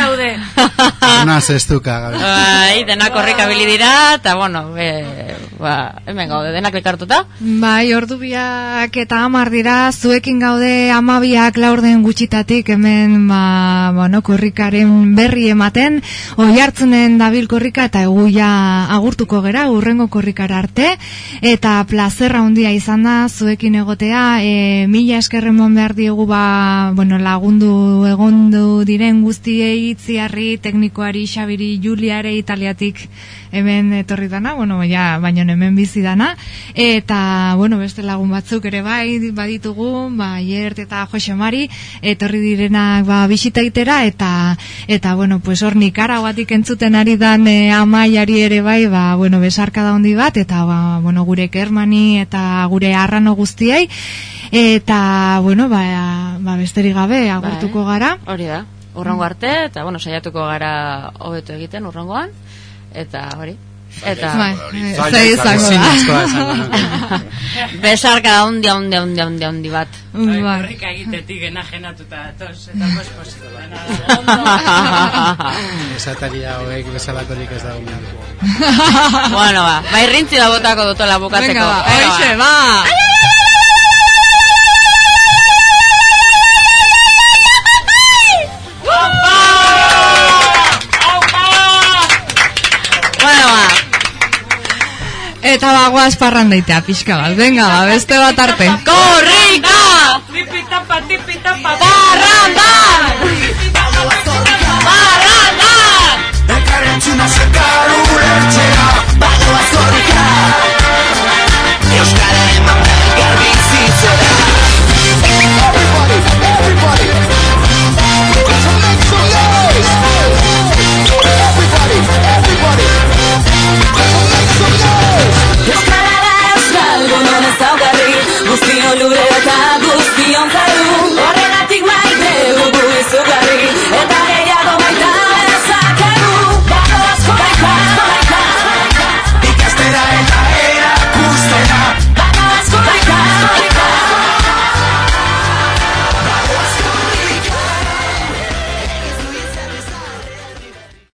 Una zestuka, gabe. Bai, denak korrika bili dira, eta bueno, e, ba, hemen gaude, denak elkartuta. Bai, ordu biak eta amar dira, zuekin gaude amabiak laurden gutxitatik hemen, ba, bueno, korrikaren berri ematen, oi hartzunen dabil korrika eta eguia agurtuko gera, urrengo korrikara arte, eta plazerra handia izan da, zuekin egotea, e, mila eskerren mon behar diegu, ba, bueno, lagundu egondu diren guztiei, itziarri, teknikoari, xabiri, juliare, italiatik, hemen etorri dana, bueno, ja, baino hemen bizi dana, eta, bueno, beste lagun batzuk ere bai, baditugu, ba, Iert eta Jose Mari, etorri direnak, ba, bisitaitera, eta, eta, bueno, pues hor Nikaraguatik entzuten ari dan e, amaiari ere bai, ba, bueno, besarka da handi bat, eta, ba, bueno, gure kermani eta gure arrano guztiei, eta, bueno, ba, ba besterik gabe, agurtuko gara. Hori da, urrongo arte, eta bueno, saiatuko gara hobeto egiten urrongoan, eta hori. Eta Bai, ze izango da. Besarka da hundi, hundi, hundi, hundi, hundi bat. Bai, Bai. korrika egitetik enajenatuta tos, eta posposito. Esataria hoek bezalakorik ez dago bueno, ba, bai rintzi da botako dutola bukatzeko. Venga, ba, hoixe, ba. eta bagoaz parran daitea pixka bat. Venga, ba, beste bat arte. Korrika! Tipitapa, tipitapa, parran da! Parran da! Ekaren txuna zekaru etxera, bagoaz korrika! Euskara eman garbizitzera! Everybody, everybody! বলুরে